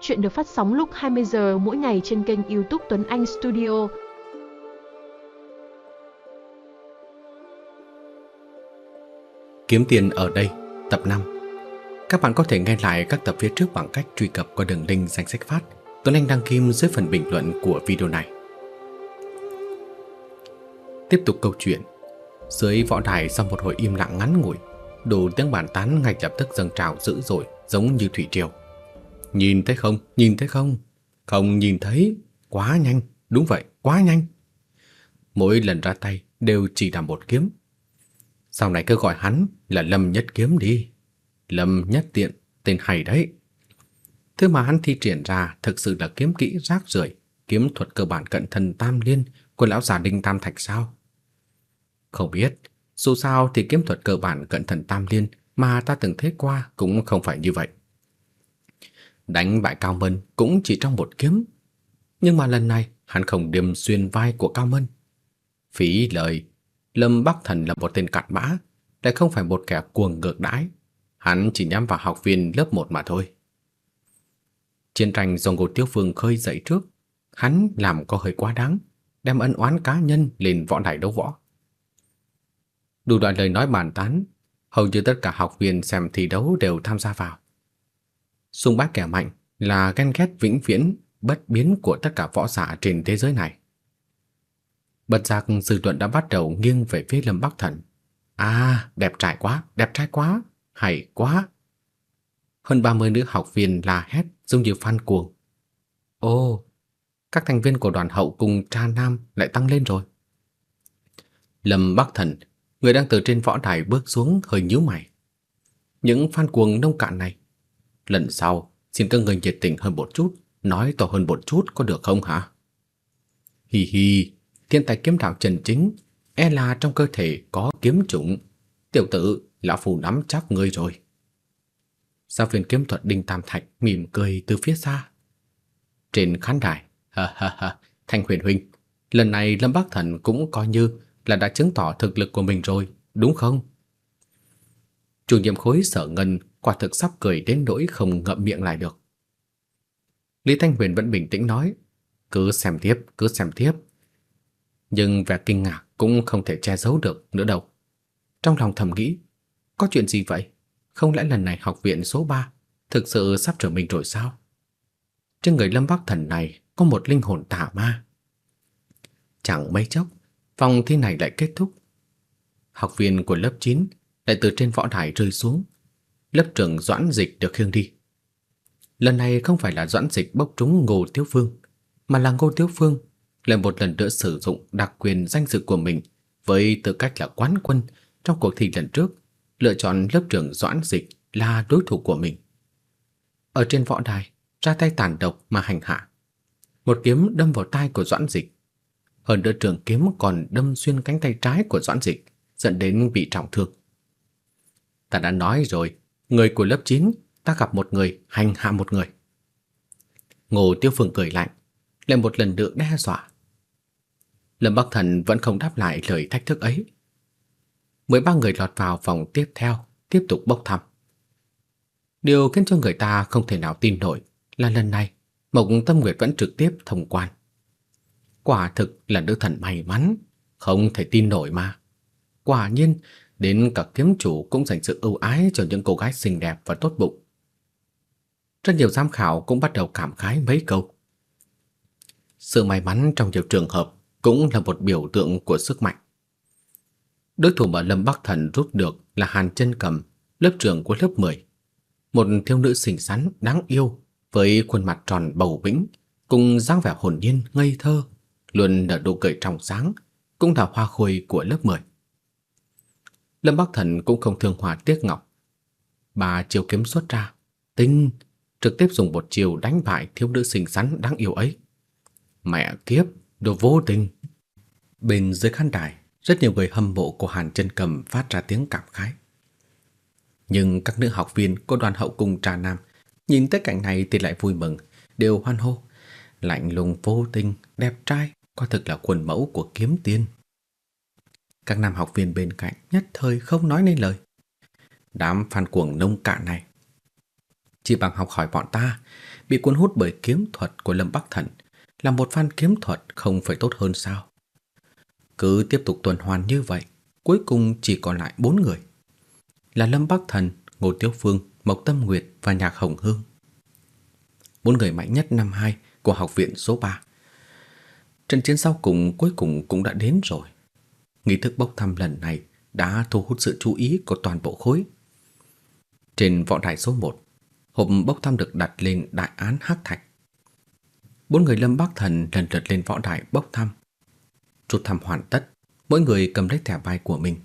Chuyện được phát sóng lúc 20 giờ mỗi ngày trên kênh YouTube Tuấn Anh Studio. Kiếm tiền ở đây, tập 5. Các bạn có thể nghe lại các tập phía trước bằng cách truy cập qua đường link danh sách phát Tuấn Anh đăng kim dưới phần bình luận của video này. Tiếp tục câu chuyện. Dưới võ đài sau một hồi im lặng ngắn ngủi, đủ tiếng bàn tán ngay lập tức dâng trào dữ dội giống như thủy triều. Nhìn thấy không? Nhìn thấy không? Không nhìn thấy. Quá nhanh. Đúng vậy, quá nhanh. Mỗi lần ra tay đều chỉ là một kiếm. Sau này cứ gọi hắn là Lâm Nhất Kiếm đi. Lâm Nhất Tiện, tên hay đấy. Thứ mà hắn thi triển ra thực sự là kiếm kỹ rác rưởi, kiếm thuật cơ bản cận thần tam liên của lão già Đinh Tam Thạch sao? Không biết, dù sao thì kiếm thuật cơ bản cận thần tam liên mà ta từng thấy qua cũng không phải như vậy. Đánh bại Cao Mân cũng chỉ trong một kiếm. Nhưng mà lần này hắn không điểm xuyên vai của Cao Mân. Phí lời, Lâm Bắc Thần là một tên cặn bã, lại không phải một kẻ cuồng ngược đãi. Hắn chỉ nhắm vào học viên lớp 1 mà thôi. Chiến tranh do Ngô Tiêu Phương khơi dậy trước, hắn làm có hơi quá đáng, đem ân oán cá nhân lên võ đài đấu võ. Đủ loại lời nói bàn tán, hầu như tất cả học viên xem thi đấu đều tham gia vào. Xung bác kẻ mạnh là ghen ghét vĩnh viễn, bất biến của tất cả võ giả trên thế giới này. Bật giác dư luận đã bắt đầu nghiêng về phía Lâm Bắc Thần. À, đẹp trai quá, đẹp trai quá, hay quá. Hơn 30 nữ học viên la hét giống như fan cuồng. Ô, các thành viên của đoàn hậu cùng cha nam lại tăng lên rồi. Lâm Bắc Thần, người đang từ trên võ đài bước xuống hơi nhíu mày. Những fan cuồng nông cạn này Lần sau, xin các người nhiệt tình hơn một chút, nói to hơn một chút có được không hả? Hi hi, thiên tài kiếm đạo Trần Chính, e là trong cơ thể có kiếm chủng. Tiểu tử, lão phù nắm chắc ngươi rồi. Giáo viên kiếm thuật Đinh Tam Thạch mỉm cười từ phía xa. Trên khán đài, ha ha ha, Thanh Huyền huynh, lần này Lâm Bắc Thần cũng coi như là đã chứng tỏ thực lực của mình rồi, đúng không? Chủ nhiệm khối Sở Ngân quả thực sắp cười đến nỗi không ngậm miệng lại được. Lý Thanh Huyền vẫn bình tĩnh nói, cứ xem tiếp, cứ xem tiếp. Nhưng vẻ kinh ngạc cũng không thể che giấu được nữa đâu. Trong lòng thầm nghĩ, có chuyện gì vậy? Không lẽ lần này học viện số 3 thực sự sắp trở mình rồi sao? Trên người Lâm Bắc Thần này có một linh hồn tà ma. Chẳng mấy chốc, vòng thi này lại kết thúc. Học viên của lớp 9 lại từ trên võ đài rơi xuống, lớp trưởng Doãn Dịch được khiêng đi. Lần này không phải là Doãn Dịch bốc trúng Ngô Tiếu Phương, mà là Ngô Tiếu Phương lại một lần nữa sử dụng đặc quyền danh dự của mình với tư cách là quán quân trong cuộc thi lần trước, lựa chọn lớp trưởng Doãn Dịch là đối thủ của mình. Ở trên võ đài, ra tay tàn độc mà hành hạ. Một kiếm đâm vào tai của Doãn Dịch. Hơn nữa trường kiếm còn đâm xuyên cánh tay trái của Doãn Dịch, dẫn đến bị trọng thương. Ta đã nói rồi, Người của lớp 9, ta gặp một người hành hạ một người. Ngô Tiêu phượng cười lạnh, lại một lần nữa đe dọa. Lâm Bắc Thần vẫn không đáp lại lời thách thức ấy. Mười ba người lọt vào phòng tiếp theo, tiếp tục bốc thăm. Điều khiến cho người ta không thể nào tin nổi là lần này Mộc Tâm Nguyệt vẫn trực tiếp thông quan. Quả thực là nữ thần may mắn, không thể tin nổi mà. Quả nhiên Đến cả kiếm chủ cũng dành sự ưu ái cho những cô gái xinh đẹp và tốt bụng. Rất nhiều giám khảo cũng bắt đầu cảm khái mấy câu. Sự may mắn trong nhiều trường hợp cũng là một biểu tượng của sức mạnh. Đối thủ mà Lâm Bắc Thần rút được là Hàn Chân Cầm, lớp trưởng của lớp 10. Một thiếu nữ xinh xắn, đáng yêu với khuôn mặt tròn bầu bĩnh, cùng dáng vẻ hồn nhiên, ngây thơ, luôn nở nụ cười trong sáng, cũng là hoa khôi của lớp 10. Lâm Bắc Thần cũng không thương hòa tiếc ngọc. Bà chiều kiếm xuất ra, tinh, trực tiếp dùng một chiều đánh bại thiếu nữ xinh xắn đáng yêu ấy. Mẹ kiếp, đồ vô tình. Bên dưới khán đài, rất nhiều người hâm mộ của Hàn Chân Cầm phát ra tiếng cảm khái. Nhưng các nữ học viên của đoàn hậu cung trà nam nhìn tới cảnh này thì lại vui mừng, đều hoan hô. Lạnh lùng vô tình, đẹp trai, quả thực là quần mẫu của kiếm tiên. Các nam học viên bên cạnh nhất thời không nói nên lời. Đám phan cuồng nông cạn này. Chỉ bằng học hỏi bọn ta, bị cuốn hút bởi kiếm thuật của Lâm Bắc Thần, là một phan kiếm thuật không phải tốt hơn sao? Cứ tiếp tục tuần hoàn như vậy, cuối cùng chỉ còn lại bốn người. Là Lâm Bắc Thần, Ngô Tiếu Phương, Mộc Tâm Nguyệt và Nhạc Hồng Hương. Bốn người mạnh nhất năm hai của học viện số 3. Trận chiến sau cùng cuối cùng cũng đã đến rồi. Nghi thức bốc thăm lần này đã thu hút sự chú ý của toàn bộ khối. Trên võ đài số 1, hộp bốc thăm được đặt lên đại án hắc thạch. Bốn người Lâm Bắc Thần lần lượt lên võ đài bốc thăm. Chút thăm hoàn tất, mỗi người cầm lấy thẻ bài của mình.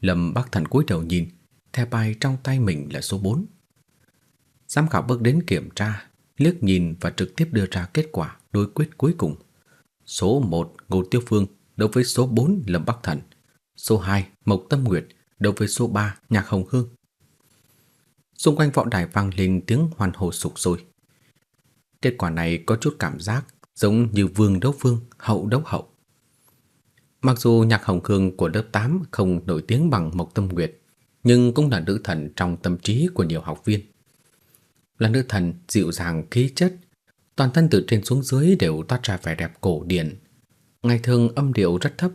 Lâm Bắc Thần cúi đầu nhìn, thẻ bài trong tay mình là số 4. Giám khảo bước đến kiểm tra, liếc nhìn và trực tiếp đưa ra kết quả đối quyết cuối cùng. Số 1 Ngô Tiêu Phương đối với số 4 Lâm Bắc Thần, số 2 Mộc Tâm Nguyệt đối với số 3 Nhạc Hồng Hương. Xung quanh võ đài vang lên tiếng hoan hô sục sôi. Kết quả này có chút cảm giác giống như vương đấu vương, hậu đấu hậu. Mặc dù nhạc hồng hương của lớp 8 không nổi tiếng bằng Mộc Tâm Nguyệt, nhưng cũng là nữ thần trong tâm trí của nhiều học viên. Là nữ thần dịu dàng khí chất, toàn thân từ trên xuống dưới đều toát ra vẻ đẹp cổ điển. Ngày thường âm điệu rất thấp,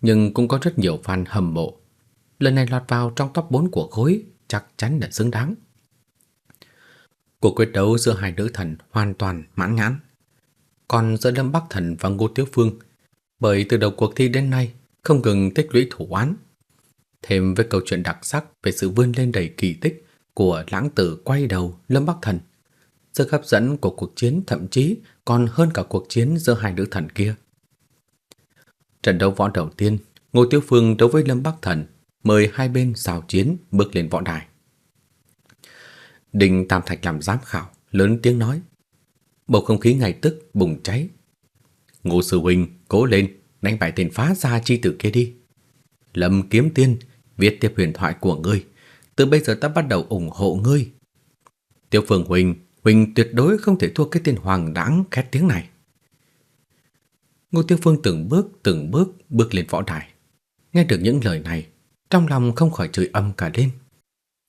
nhưng cũng có rất nhiều fan hâm mộ. Lần này lọt vào trong top 4 của khối chắc chắn là xứng đáng. Cuộc quyết đấu giữa hai nữ thần hoàn toàn mãn nhãn. Còn giữa Lâm Bắc Thần và Ngô Tiếu Phương, bởi từ đầu cuộc thi đến nay không ngừng tích lũy thủ oán. Thêm với câu chuyện đặc sắc về sự vươn lên đầy kỳ tích của lãng tử quay đầu Lâm Bắc Thần, sức hấp dẫn của cuộc chiến thậm chí còn hơn cả cuộc chiến giữa hai nữ thần kia. Trận đấu võ đầu tiên, Ngô Tiêu Phương đấu với Lâm Bắc Thần, mời hai bên xào chiến bước lên võ đài. Đinh Tam Thạch làm giám khảo, lớn tiếng nói. Bầu không khí ngay tức bùng cháy. Ngô Sư Huynh, cố lên, đánh bại tên phá gia chi tử kia đi. Lâm Kiếm Tiên, viết tiếp huyền thoại của ngươi. Từ bây giờ ta bắt đầu ủng hộ ngươi. Tiêu Phương Huynh, Huynh tuyệt đối không thể thua cái tên hoàng đãng khét tiếng này. Ngô Tiêu Phương từng bước từng bước bước lên võ đài. Nghe được những lời này, trong lòng không khỏi chửi âm cả lên.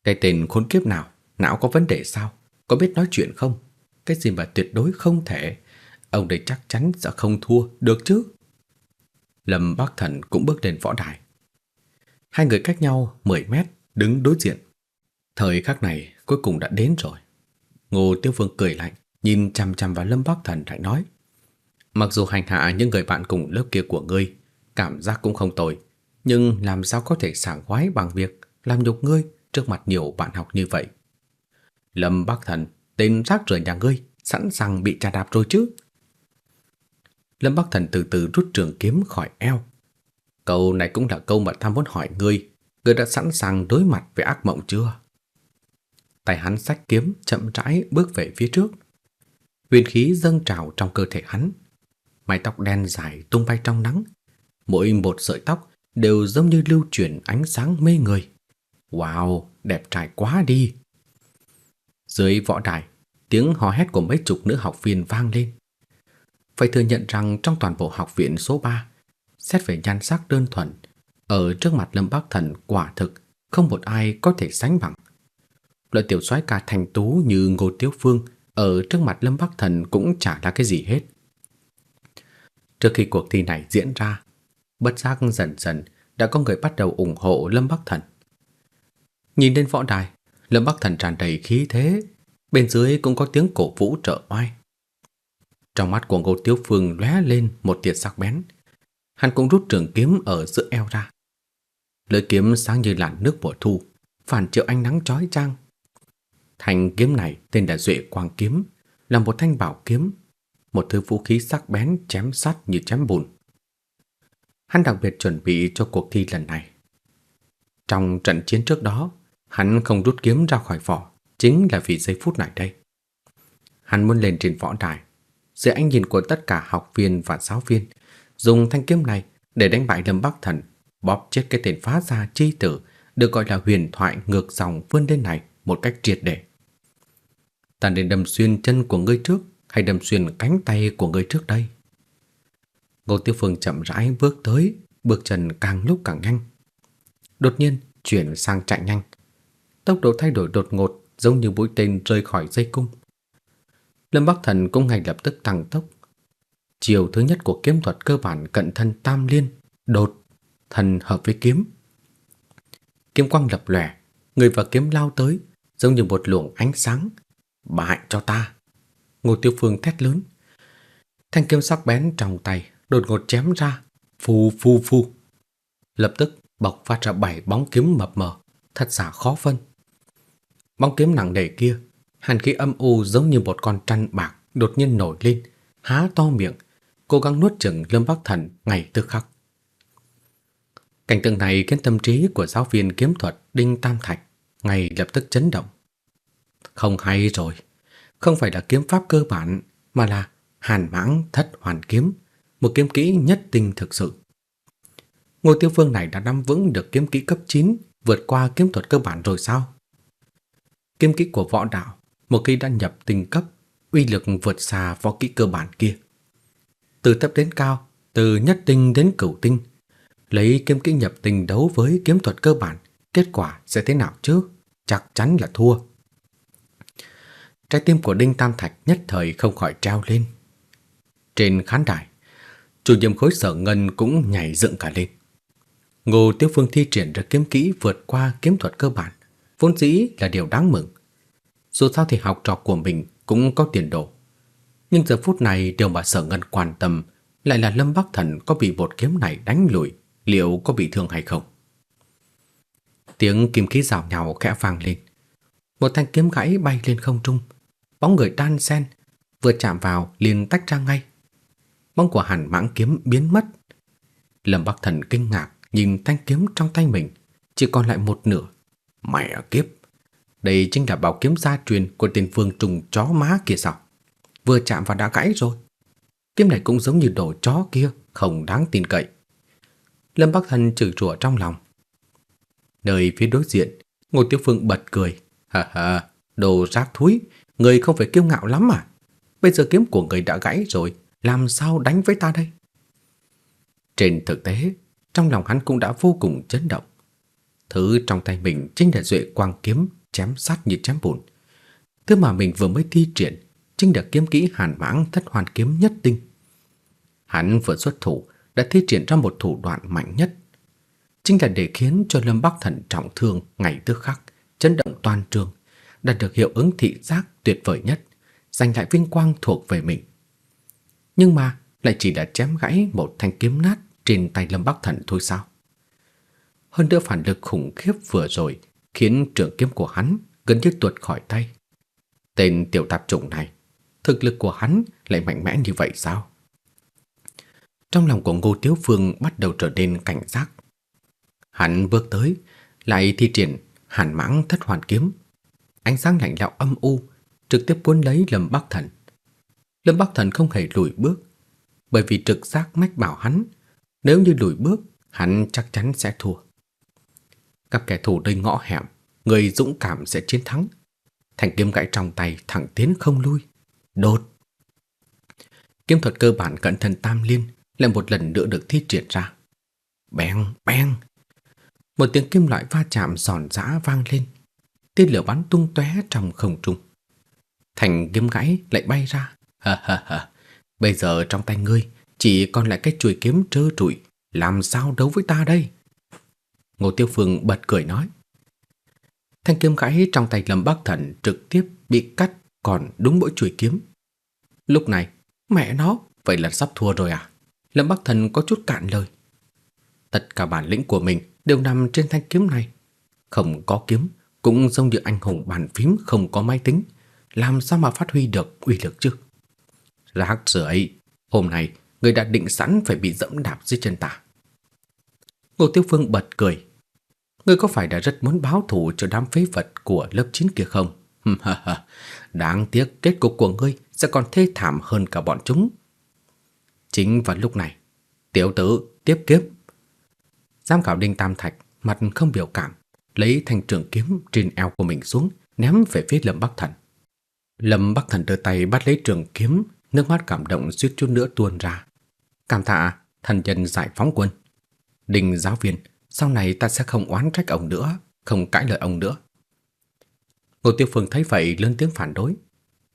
Cái tên khốn kiếp nào Não có vấn đề sao? Có biết nói chuyện không? Cái gì mà tuyệt đối không thể Ông đây chắc chắn sẽ không thua Được chứ Lâm Bắc Thần cũng bước lên võ đài Hai người cách nhau 10 mét Đứng đối diện Thời khắc này cuối cùng đã đến rồi Ngô Tiêu Phương cười lạnh Nhìn chằm chằm vào Lâm Bắc Thần lại nói Mặc dù hành hạ những người bạn cùng lớp kia của ngươi Cảm giác cũng không tồi Nhưng làm sao có thể sảng khoái bằng việc Làm nhục ngươi trước mặt nhiều bạn học như vậy Lâm Bắc Thần, tên rác rưởi nhà ngươi, sẵn sàng bị trà đạp rồi chứ. Lâm Bắc Thần từ từ rút trường kiếm khỏi eo. Câu này cũng là câu mà tham muốn hỏi ngươi, ngươi đã sẵn sàng đối mặt với ác mộng chưa? Tay hắn sách kiếm chậm rãi bước về phía trước. Huyền khí dâng trào trong cơ thể hắn. Mái tóc đen dài tung bay trong nắng. Mỗi một sợi tóc đều giống như lưu chuyển ánh sáng mê người. Wow, đẹp trai quá đi. Dưới võ đài, tiếng hò hét của mấy chục nữ học viên vang lên. Phải thừa nhận rằng trong toàn bộ học viện số 3, xét về nhan sắc đơn thuần, ở trước mặt Lâm Bắc Thần quả thực không một ai có thể sánh bằng. Loại tiểu soái ca thành tú như Ngô Tiếu Phương ở trước mặt Lâm Bắc Thần cũng chả là cái gì hết. Trước khi cuộc thi này diễn ra, bất giác dần dần đã có người bắt đầu ủng hộ Lâm Bắc Thần. Nhìn lên võ đài, Lâm Bắc Thần tràn đầy khí thế, bên dưới cũng có tiếng cổ vũ trợ oai. Trong mắt của Ngô Tiếu Phương lóe lên một tia sắc bén. Hắn cũng rút trường kiếm ở giữa eo ra. Lưỡi kiếm sáng như làn nước mùa thu, phản chiếu ánh nắng chói chang. Thanh kiếm này tên là Duệ Quang kiếm, là một thanh bảo kiếm, một thứ vũ khí sắc bén chém sắt như chém bùn. Hắn đặc biệt chuẩn bị cho cuộc thi lần này. Trong trận chiến trước đó, Hắn không rút kiếm ra khỏi vỏ Chính là vì giây phút này đây Hắn muốn lên trên võ đài Dưới ánh nhìn của tất cả học viên và giáo viên Dùng thanh kiếm này Để đánh bại Lâm Bắc Thần Bóp chết cái tên phá gia chi tử Được gọi là huyền thoại ngược dòng vươn lên này Một cách triệt để Ta nên đâm xuyên chân của ngươi trước hay đâm xuyên cánh tay của người trước đây Ngô Tiêu Phương chậm rãi bước tới Bước chân càng lúc càng nhanh Đột nhiên chuyển sang chạy nhanh Tốc độ thay đổi đột ngột giống như mũi tên rơi khỏi dây cung. Lâm Bắc Thần cũng ngay lập tức tăng tốc. Chiều thứ nhất của kiếm thuật cơ bản cận thân tam liên, đột, thần hợp với kiếm. Kiếm quang lập lòe, người và kiếm lao tới, giống như một luồng ánh sáng. Bại cho ta. Ngô Tiêu Phương thét lớn. Thanh kiếm sắc bén trong tay đột ngột chém ra, phù phù phù. Lập tức bộc phát ra bảy bóng kiếm mập mờ, thật giả khó phân. Bóng kiếm nặng nề kia, hàn khí âm u giống như một con trăn bạc đột nhiên nổi lên, há to miệng, cố gắng nuốt chửng Lâm Bắc Thần ngay tức khắc. Cảnh tượng này khiến tâm trí của giáo viên kiếm thuật Đinh Tam Thạch ngay lập tức chấn động. Không hay rồi, không phải là kiếm pháp cơ bản mà là Hàn Mãng Thất Hoàn Kiếm, một kiếm kỹ nhất tinh thực sự. Ngô Tiêu Phương này đã nắm vững được kiếm kỹ cấp 9, vượt qua kiếm thuật cơ bản rồi sao? Kiếm kỹ của võ đạo, một khi đã nhập tinh cấp, uy lực vượt xa võ kỹ cơ bản kia. Từ thấp đến cao, từ nhất tinh đến cửu tinh, lấy kiếm kỹ nhập tinh đấu với kiếm thuật cơ bản, kết quả sẽ thế nào chứ? Chắc chắn là thua. Trái tim của Đinh Tam Thạch nhất thời không khỏi trao lên. Trên khán đài, chủ nhiệm khối sở ngân cũng nhảy dựng cả lên. Ngô Tiêu Phương thi triển ra kiếm kỹ vượt qua kiếm thuật cơ bản, vốn dĩ là điều đáng mừng. Dù sao thì học trò của mình cũng có tiền đồ. Nhưng giờ phút này điều mà sở ngân quan tâm lại là Lâm Bắc Thần có bị một kiếm này đánh lùi, liệu có bị thương hay không. Tiếng kim khí rào nhào khẽ vang lên. Một thanh kiếm gãy bay lên không trung, bóng người đan sen vừa chạm vào liền tách ra ngay. Bóng của Hàn Mãng kiếm biến mất. Lâm Bắc Thần kinh ngạc nhìn thanh kiếm trong tay mình, chỉ còn lại một nửa. Mẹ kiếp, đây chính là bảo kiếm gia truyền của tiền vương trùng chó má kia sao? Vừa chạm vào đã gãy rồi. Kiếm này cũng giống như đồ chó kia, không đáng tin cậy. Lâm Bắc Thần chửi rủa trong lòng. Nơi phía đối diện, Ngô Tiêu Phương bật cười. Ha ha, đồ rác thúi, người không phải kiêu ngạo lắm à? Bây giờ kiếm của người đã gãy rồi, làm sao đánh với ta đây? Trên thực tế, trong lòng hắn cũng đã vô cùng chấn động. Thứ trong tay mình chính là duệ quang kiếm chém sát như chém bùn. Thứ mà mình vừa mới thi triển chính là kiếm kỹ hàn mãng thất hoàn kiếm nhất tinh. Hắn vừa xuất thủ đã thi triển ra một thủ đoạn mạnh nhất. Chính là để khiến cho Lâm Bắc Thần trọng thương ngày tức khắc, chấn động toàn trường, đạt được hiệu ứng thị giác tuyệt vời nhất, giành lại vinh quang thuộc về mình. Nhưng mà lại chỉ đã chém gãy một thanh kiếm nát trên tay Lâm Bắc Thần thôi sao? Hơn nữa phản lực khủng khiếp vừa rồi khiến trường kiếm của hắn gần như tuột khỏi tay. Tên tiểu tạp chủng này, thực lực của hắn lại mạnh mẽ như vậy sao? Trong lòng của Ngô Tiếu Phương bắt đầu trở nên cảnh giác. Hắn bước tới, lại thi triển hàn mãng thất hoàn kiếm. Ánh sáng lạnh lẽo âm u trực tiếp cuốn lấy Lâm Bắc Thần. Lâm Bắc Thần không hề lùi bước, bởi vì trực giác mách bảo hắn, nếu như lùi bước, hắn chắc chắn sẽ thua. Các kẻ thù đây ngõ hẻm, người dũng cảm sẽ chiến thắng. Thành kiếm gãy trong tay thẳng tiến không lui. Đột! Kiếm thuật cơ bản cận thân tam liên lại một lần nữa được thi triển ra. Beng, beng! Một tiếng kim loại va chạm giòn giã vang lên. Tên lửa bắn tung tóe trong không trung. Thành kiếm gãy lại bay ra. Ha ha ha! Bây giờ trong tay ngươi chỉ còn lại cái chuôi kiếm trơ trụi, làm sao đấu với ta đây? Ngô Tiêu Phương bật cười nói. Thanh kiếm gãy trong tay Lâm Bắc Thần trực tiếp bị cắt còn đúng mỗi chuôi kiếm. Lúc này, mẹ nó, vậy là sắp thua rồi à? Lâm Bắc Thần có chút cạn lời. Tất cả bản lĩnh của mình đều nằm trên thanh kiếm này. Không có kiếm, cũng giống như anh hùng bàn phím không có máy tính. Làm sao mà phát huy được uy lực chứ? Rác rưởi hôm nay người đã định sẵn phải bị dẫm đạp dưới chân ta. Ngô Tiêu Phương bật cười. Ngươi có phải đã rất muốn báo thù cho đám phế vật của lớp 9 kia không? Đáng tiếc kết cục của ngươi sẽ còn thê thảm hơn cả bọn chúng. Chính vào lúc này, tiểu tử tiếp kiếp. Giám khảo Đinh Tam Thạch mặt không biểu cảm, lấy thanh trường kiếm trên eo của mình xuống, ném về phía Lâm Bắc Thần. Lâm Bắc Thần đưa tay bắt lấy trường kiếm, nước mắt cảm động suýt chút nữa tuôn ra. Cảm tạ thần nhân giải phóng quân. đình giáo viên, sau này ta sẽ không oán trách ông nữa, không cãi lời ông nữa. Ngô Tiêu Phương thấy vậy lên tiếng phản đối.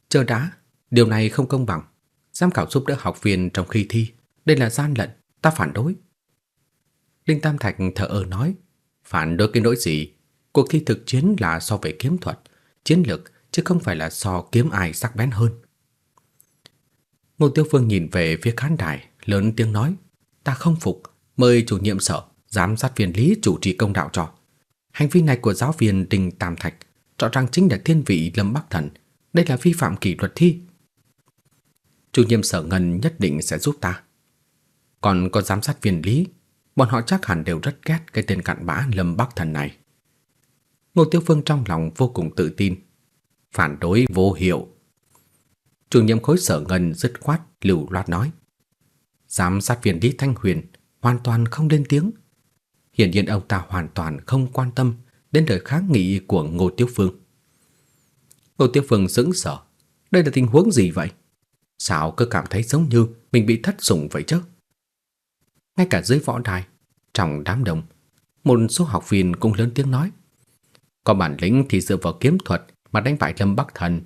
Chờ đã, điều này không công bằng. Giám khảo giúp đỡ học viên trong khi thi, đây là gian lận, ta phản đối. Linh Tam Thạch thở ơ nói, phản đối cái nỗi gì? Cuộc thi thực chiến là so về kiếm thuật, chiến lược chứ không phải là so kiếm ai sắc bén hơn. Ngô Tiêu Phương nhìn về phía khán đài, lớn tiếng nói, ta không phục, mời chủ nhiệm sở, giám sát viên lý chủ trì công đạo cho. Hành vi này của giáo viên đình Tam Thạch rõ ràng chính là thiên vị Lâm Bắc Thần, đây là vi phạm kỷ luật thi. Chủ nhiệm sở ngân nhất định sẽ giúp ta. Còn có giám sát viên lý, bọn họ chắc hẳn đều rất ghét cái tên cặn bã Lâm Bắc Thần này. Ngô Tiêu Phương trong lòng vô cùng tự tin, phản đối vô hiệu. Chủ nhiệm khối sở ngân dứt khoát lưu loát nói. Giám sát viên Lý Thanh Huyền hoàn toàn không lên tiếng. Hiển nhiên ông ta hoàn toàn không quan tâm đến lời kháng nghị của Ngô Tiêu Phương. Ngô Tiêu Phương sững sờ, đây là tình huống gì vậy? Sao cứ cảm thấy giống như mình bị thất sủng vậy chứ? Ngay cả dưới võ đài, trong đám đông, một số học viên cũng lớn tiếng nói. Có bản lĩnh thì dựa vào kiếm thuật mà đánh bại Lâm Bắc Thần,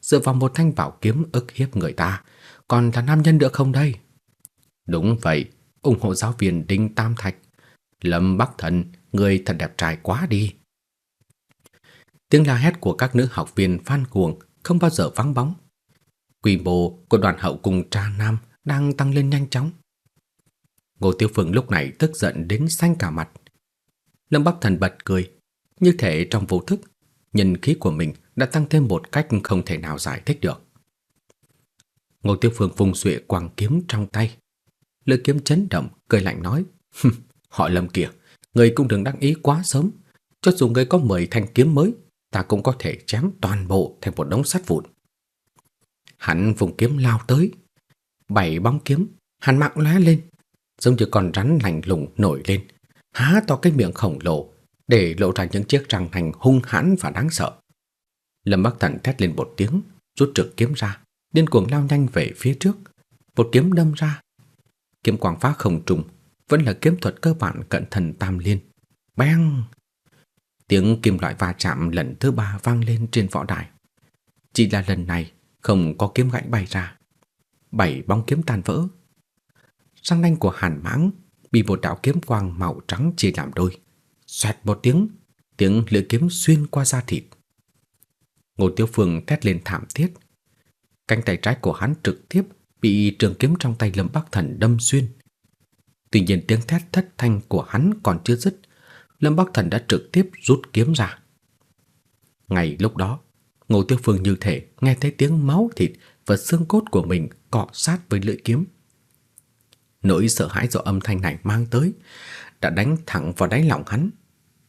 dựa vào một thanh bảo kiếm ức hiếp người ta, còn là nam nhân nữa không đây? Đúng vậy, ủng hộ giáo viên Đinh Tam Thạch. Lâm Bắc Thần, người thật đẹp trai quá đi. Tiếng la hét của các nữ học viên phan cuồng không bao giờ vắng bóng. Quy mô của đoàn hậu cùng tra nam đang tăng lên nhanh chóng. Ngô Tiêu Phượng lúc này tức giận đến xanh cả mặt. Lâm Bắc Thần bật cười, như thể trong vô thức, nhân khí của mình đã tăng thêm một cách không thể nào giải thích được. Ngô Tiêu Phượng vùng xuệ quang kiếm trong tay, lưỡi kiếm chấn động, cười lạnh nói: "Họ Lâm kia, người cũng đừng đắc ý quá sớm, cho dù người có 10 thanh kiếm mới, ta cũng có thể chém toàn bộ thành một đống sắt vụn." Hắn vùng kiếm lao tới, bảy bóng kiếm, hắn mạng lóe lên, giống như con rắn lạnh lùng nổi lên, há to cái miệng khổng lồ để lộ ra những chiếc răng nanh hung hãn và đáng sợ. Lâm Bắc Thần thét lên một tiếng, rút trực kiếm ra, điên cuồng lao nhanh về phía trước, một kiếm đâm ra. Kiếm quang phá không trùng, vẫn là kiếm thuật cơ bản cận thần tam liên. Bang! Tiếng kim loại va chạm lần thứ ba vang lên trên võ đài. Chỉ là lần này không có kiếm gãy bay ra. Bảy bóng kiếm tan vỡ. Răng nanh của Hàn Mãng bị một đạo kiếm quang màu trắng chia làm đôi. Xoẹt một tiếng, tiếng lưỡi kiếm xuyên qua da thịt. Ngô Tiêu Phương thét lên thảm thiết. Cánh tay trái của hắn trực tiếp bị trường kiếm trong tay Lâm Bắc Thần đâm xuyên. Tuy nhiên tiếng thét thất thanh của hắn còn chưa dứt, Lâm Bắc Thần đã trực tiếp rút kiếm ra. Ngay lúc đó, Ngô Tiêu Phương như thể nghe thấy tiếng máu thịt và xương cốt của mình cọ sát với lưỡi kiếm. Nỗi sợ hãi do âm thanh này mang tới đã đánh thẳng vào đáy lòng hắn.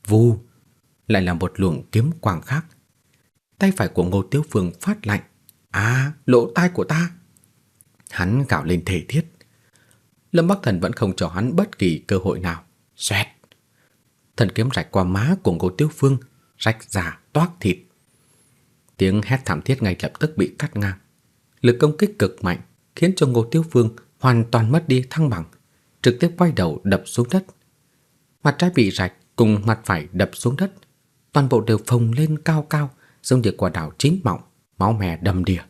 Vù, lại là một luồng kiếm quang khác. Tay phải của Ngô Tiêu Phương phát lạnh. À, lỗ tai của ta. Hắn gào lên thể thiết. Lâm Bắc Thần vẫn không cho hắn bất kỳ cơ hội nào. Xoẹt. Thần kiếm rạch qua má của Ngô Tiêu Phương, rạch ra toát thịt. Tiếng hét thảm thiết ngay lập tức bị cắt ngang. Lực công kích cực mạnh khiến cho Ngô Tiêu Phương hoàn toàn mất đi thăng bằng, trực tiếp quay đầu đập xuống đất. Mặt trái bị rạch cùng mặt phải đập xuống đất, toàn bộ đều phồng lên cao cao, giống như quả đào chín mọng, máu mè đầm đìa.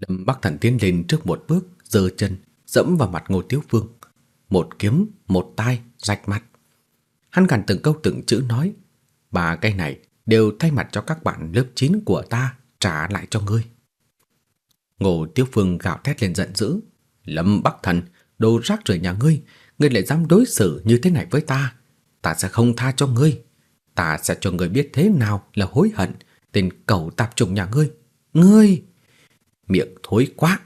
Lâm Bắc Thần tiến lên trước một bước, giơ chân dẫm vào mặt Ngô Tiếu Phương. Một kiếm, một tai, rạch mặt. Hắn gằn từng câu từng chữ nói, ba cái này đều thay mặt cho các bạn lớp 9 của ta trả lại cho ngươi. Ngô Tiếu Phương gào thét lên giận dữ, Lâm Bắc Thần, đồ rác rưởi nhà ngươi, ngươi lại dám đối xử như thế này với ta, ta sẽ không tha cho ngươi. Ta sẽ cho ngươi biết thế nào là hối hận, tên cẩu tạp trùng nhà ngươi. Ngươi! Miệng thối quá!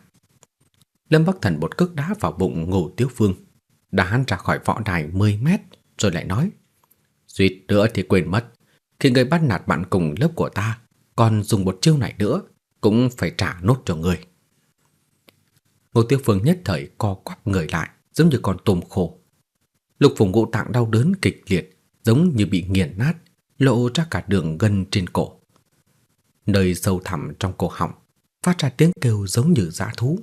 Lâm Bắc Thần một cước đá vào bụng Ngô Tiếu Phương, đá hắn ra khỏi võ đài 10 mét, rồi lại nói. Suýt nữa thì quên mất, khi ngươi bắt nạt bạn cùng lớp của ta, còn dùng một chiêu này nữa, cũng phải trả nốt cho ngươi. Ngô Tiêu Phương nhất thời co quắp người lại, giống như con tôm khô. Lục Phùng ngũ tạng đau đớn kịch liệt, giống như bị nghiền nát, lộ ra cả đường gân trên cổ. Nơi sâu thẳm trong cổ họng, phát ra tiếng kêu giống như dã thú,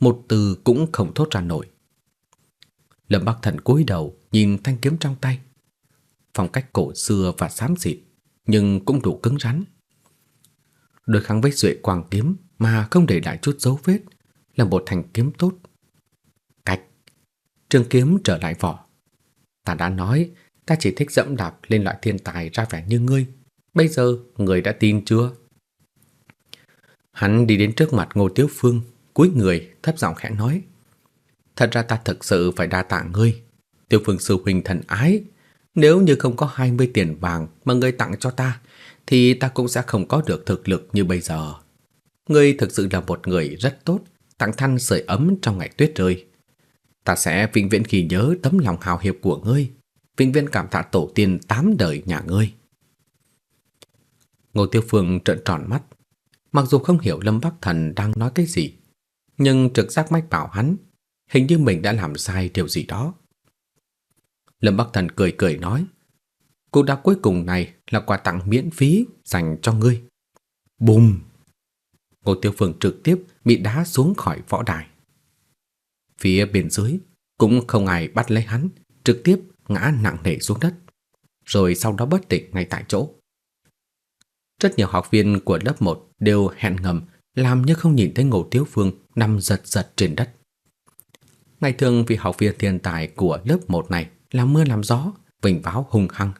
một từ cũng không thốt ra nổi. Lâm Bắc Thần cúi đầu nhìn thanh kiếm trong tay. Phong cách cổ xưa và xám xịt, nhưng cũng đủ cứng rắn. đối kháng với duệ quang kiếm mà không để lại chút dấu vết, là một thanh kiếm tốt. Cách, trường kiếm trở lại vỏ. Ta đã nói, ta chỉ thích dẫm đạp lên loại thiên tài ra vẻ như ngươi. Bây giờ, người đã tin chưa? Hắn đi đến trước mặt Ngô Tiếu Phương, cúi người, thấp giọng khẽ nói. Thật ra ta thực sự phải đa tạ ngươi. Tiêu Phương sư huynh thần ái. Nếu như không có 20 tiền vàng mà ngươi tặng cho ta, thì ta cũng sẽ không có được thực lực như bây giờ. Ngươi thực sự là một người rất tốt, tặng thanh sưởi ấm trong ngày tuyết rơi. Ta sẽ vĩnh viễn ghi nhớ tấm lòng hào hiệp của ngươi, vĩnh viễn cảm tạ tổ tiên tám đời nhà ngươi. Ngô Tiêu Phương trợn tròn mắt, mặc dù không hiểu Lâm Bắc Thần đang nói cái gì, nhưng trực giác mách bảo hắn, hình như mình đã làm sai điều gì đó. Lâm Bắc Thần cười cười nói, cuộc đá cuối cùng này là quà tặng miễn phí dành cho ngươi. Bùm! Ngô Tiêu Phương trực tiếp bị đá xuống khỏi võ đài. Phía bên dưới cũng không ai bắt lấy hắn, trực tiếp ngã nặng nề xuống đất, rồi sau đó bất tỉnh ngay tại chỗ. Rất nhiều học viên của lớp 1 đều hẹn ngầm làm như không nhìn thấy Ngô Tiêu Phương nằm giật giật trên đất. Ngày thường vì học viên thiên tài của lớp 1 này làm mưa làm gió, vinh váo hung hăng,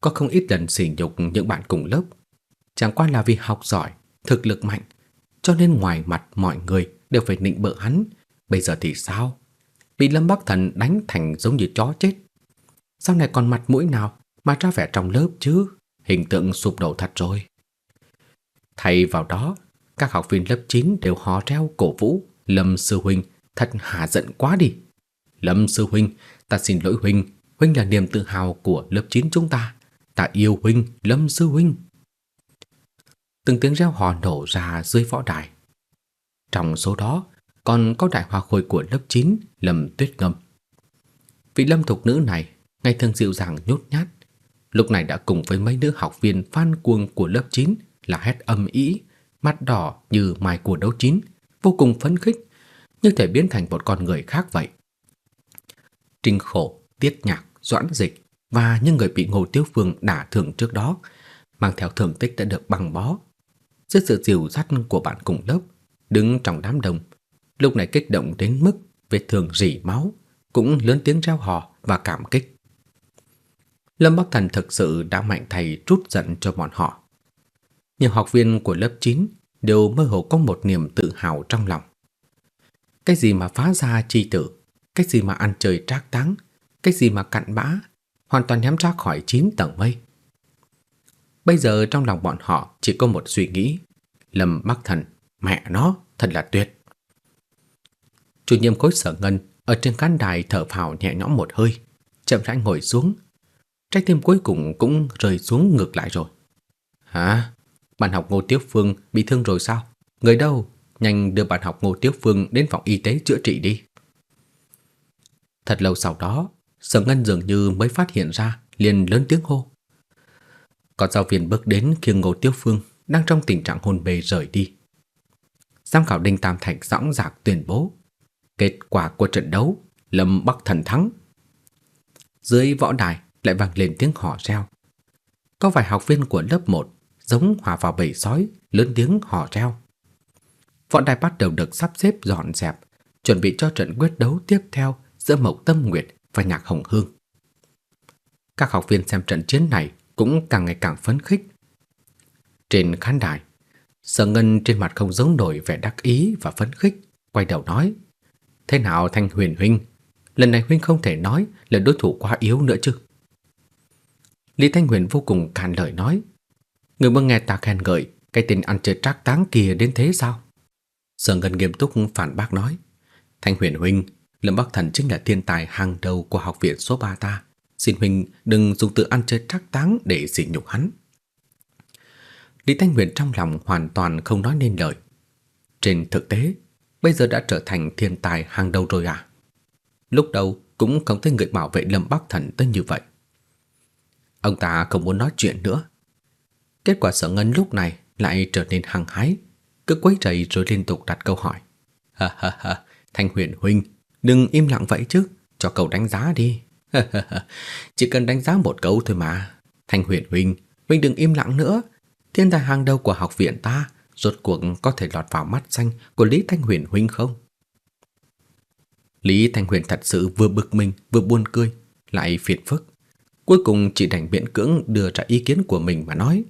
có không ít lần sỉ nhục những bạn cùng lớp. Chẳng qua là vì học giỏi, thực lực mạnh, cho nên ngoài mặt mọi người đều phải nịnh bợ hắn. Bây giờ thì sao? Bị Lâm Bắc Thần đánh thành giống như chó chết. Sau này còn mặt mũi nào mà ra vẻ trong lớp chứ? Hình tượng sụp đổ thật rồi. Thay vào đó, các học viên lớp 9 đều hò reo cổ vũ Lâm Sư Huynh thật hả giận quá đi. Lâm Sư Huynh, ta xin lỗi Huynh, Huynh là niềm tự hào của lớp 9 chúng ta ta yêu huynh, Lâm sư huynh. Từng tiếng reo hò nổ ra dưới võ đài. Trong số đó còn có đại hoa khôi của lớp 9, Lâm Tuyết Ngâm. Vị Lâm thục nữ này ngày thường dịu dàng nhút nhát, lúc này đã cùng với mấy nữ học viên phan cuồng của lớp 9 là hét âm ý, mắt đỏ như mai của đấu chín, vô cùng phấn khích, như thể biến thành một con người khác vậy. Trình khổ, tiết nhạc, doãn dịch và những người bị Ngô Tiếu Phương đả thương trước đó, mang theo thưởng tích đã được băng bó. Dưới sự dìu dắt của bạn cùng lớp, đứng trong đám đông, lúc này kích động đến mức vết thương rỉ máu, cũng lớn tiếng reo hò và cảm kích. Lâm Bắc Thần thực sự đã mạnh thầy trút giận cho bọn họ. Nhiều học viên của lớp 9 đều mơ hồ có một niềm tự hào trong lòng. Cái gì mà phá ra chi tử, cái gì mà ăn chơi trác táng, cái gì mà cặn bã, hoàn toàn ném ra khỏi chín tầng mây. Bây giờ trong lòng bọn họ chỉ có một suy nghĩ, Lâm Bắc Thần, mẹ nó, thật là tuyệt. Chủ nhiệm khối sở ngân ở trên khán đài thở phào nhẹ nhõm một hơi, chậm rãi ngồi xuống. Trái tim cuối cùng cũng rơi xuống ngược lại rồi. Hả? Bạn học Ngô Tiếu Phương bị thương rồi sao? Người đâu? Nhanh đưa bạn học Ngô Tiếu Phương đến phòng y tế chữa trị đi. Thật lâu sau đó, Sở Ngân dường như mới phát hiện ra, liền lớn tiếng hô. Có giáo viên bước đến khiêng Ngô Tiêu Phương đang trong tình trạng hôn mê rời đi. Giám khảo Đinh Tam Thạch dõng dạc tuyên bố kết quả của trận đấu Lâm Bắc Thần thắng. Dưới võ đài lại vang lên tiếng hò reo. Có vài học viên của lớp 1 giống hòa vào bầy sói, lớn tiếng hò reo. Võ đài bắt đầu được sắp xếp dọn dẹp, chuẩn bị cho trận quyết đấu tiếp theo giữa Mộc Tâm Nguyệt và Nhạc Hồng Hương. Các học viên xem trận chiến này cũng càng ngày càng phấn khích. Trên khán đài, Sở Ngân trên mặt không giấu nổi vẻ đắc ý và phấn khích, quay đầu nói: "Thế nào Thanh Huyền huynh, lần này huynh không thể nói là đối thủ quá yếu nữa chứ?" Lý Thanh Huyền vô cùng càn lời nói: "Người muốn nghe ta khen ngợi cái tên ăn chơi trác táng kia đến thế sao?" Sở Ngân nghiêm túc phản bác nói: "Thanh Huyền huynh, Lâm Bắc Thần chính là thiên tài hàng đầu của học viện số 3 ta. Xin huynh đừng dùng từ ăn chơi trác táng để sỉ nhục hắn. Lý Thanh Huyền trong lòng hoàn toàn không nói nên lời. Trên thực tế, bây giờ đã trở thành thiên tài hàng đầu rồi à? Lúc đầu cũng không thấy người bảo vệ Lâm Bắc Thần tới như vậy. Ông ta không muốn nói chuyện nữa. Kết quả sở ngân lúc này lại trở nên hăng hái, cứ quấy rầy rồi liên tục đặt câu hỏi. Ha ha ha, Thanh Huyền huynh, Đừng im lặng vậy chứ, cho cậu đánh giá đi. Chỉ cần đánh giá một câu thôi mà. Thanh huyền huynh, huynh đừng im lặng nữa. thiên tài hàng đầu của học viện ta rốt cuộc có thể lọt vào mắt xanh của Lý Thanh Huyền huynh không? Lý Thanh Huyền thật sự vừa bực mình vừa buồn cười, lại phiền phức. Cuối cùng chỉ đành miễn cưỡng đưa ra ý kiến của mình mà nói.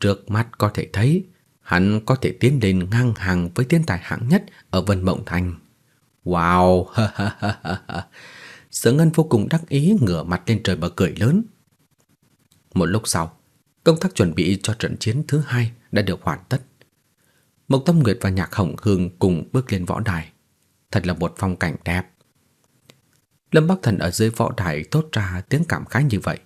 Trước mắt có thể thấy, hắn có thể tiến lên ngang hàng với thiên tài hạng nhất ở Vân Mộng Thành. Wow, ha ha ha ha. Sở Ngân vô cùng đắc ý ngửa mặt lên trời mà cười lớn. Một lúc sau, công tác chuẩn bị cho trận chiến thứ hai đã được hoàn tất. Mộc Tâm Nguyệt và Nhạc Hồng Hương cùng bước lên võ đài. Thật là một phong cảnh đẹp. Lâm Bắc Thần ở dưới võ đài tốt ra tiếng cảm khái như vậy.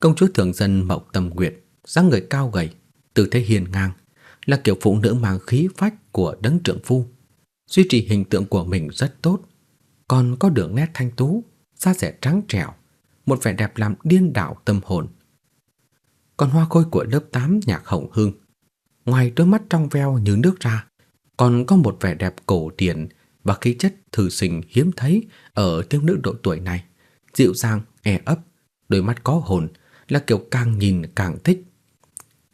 Công chúa thường dân Mộc Tâm Nguyệt, dáng người cao gầy, tư thế hiền ngang, là kiểu phụ nữ mang khí phách của đấng trưởng phu. Duy trì hình tượng của mình rất tốt, còn có đường nét thanh tú, da dẻ trắng trẻo, một vẻ đẹp làm điên đảo tâm hồn. Còn hoa khôi của lớp 8 nhạc hồng hương, ngoài đôi mắt trong veo như nước ra, còn có một vẻ đẹp cổ điển và khí chất thư sinh hiếm thấy ở thiếu nữ độ tuổi này, dịu dàng, e ấp, đôi mắt có hồn, là kiểu càng nhìn càng thích.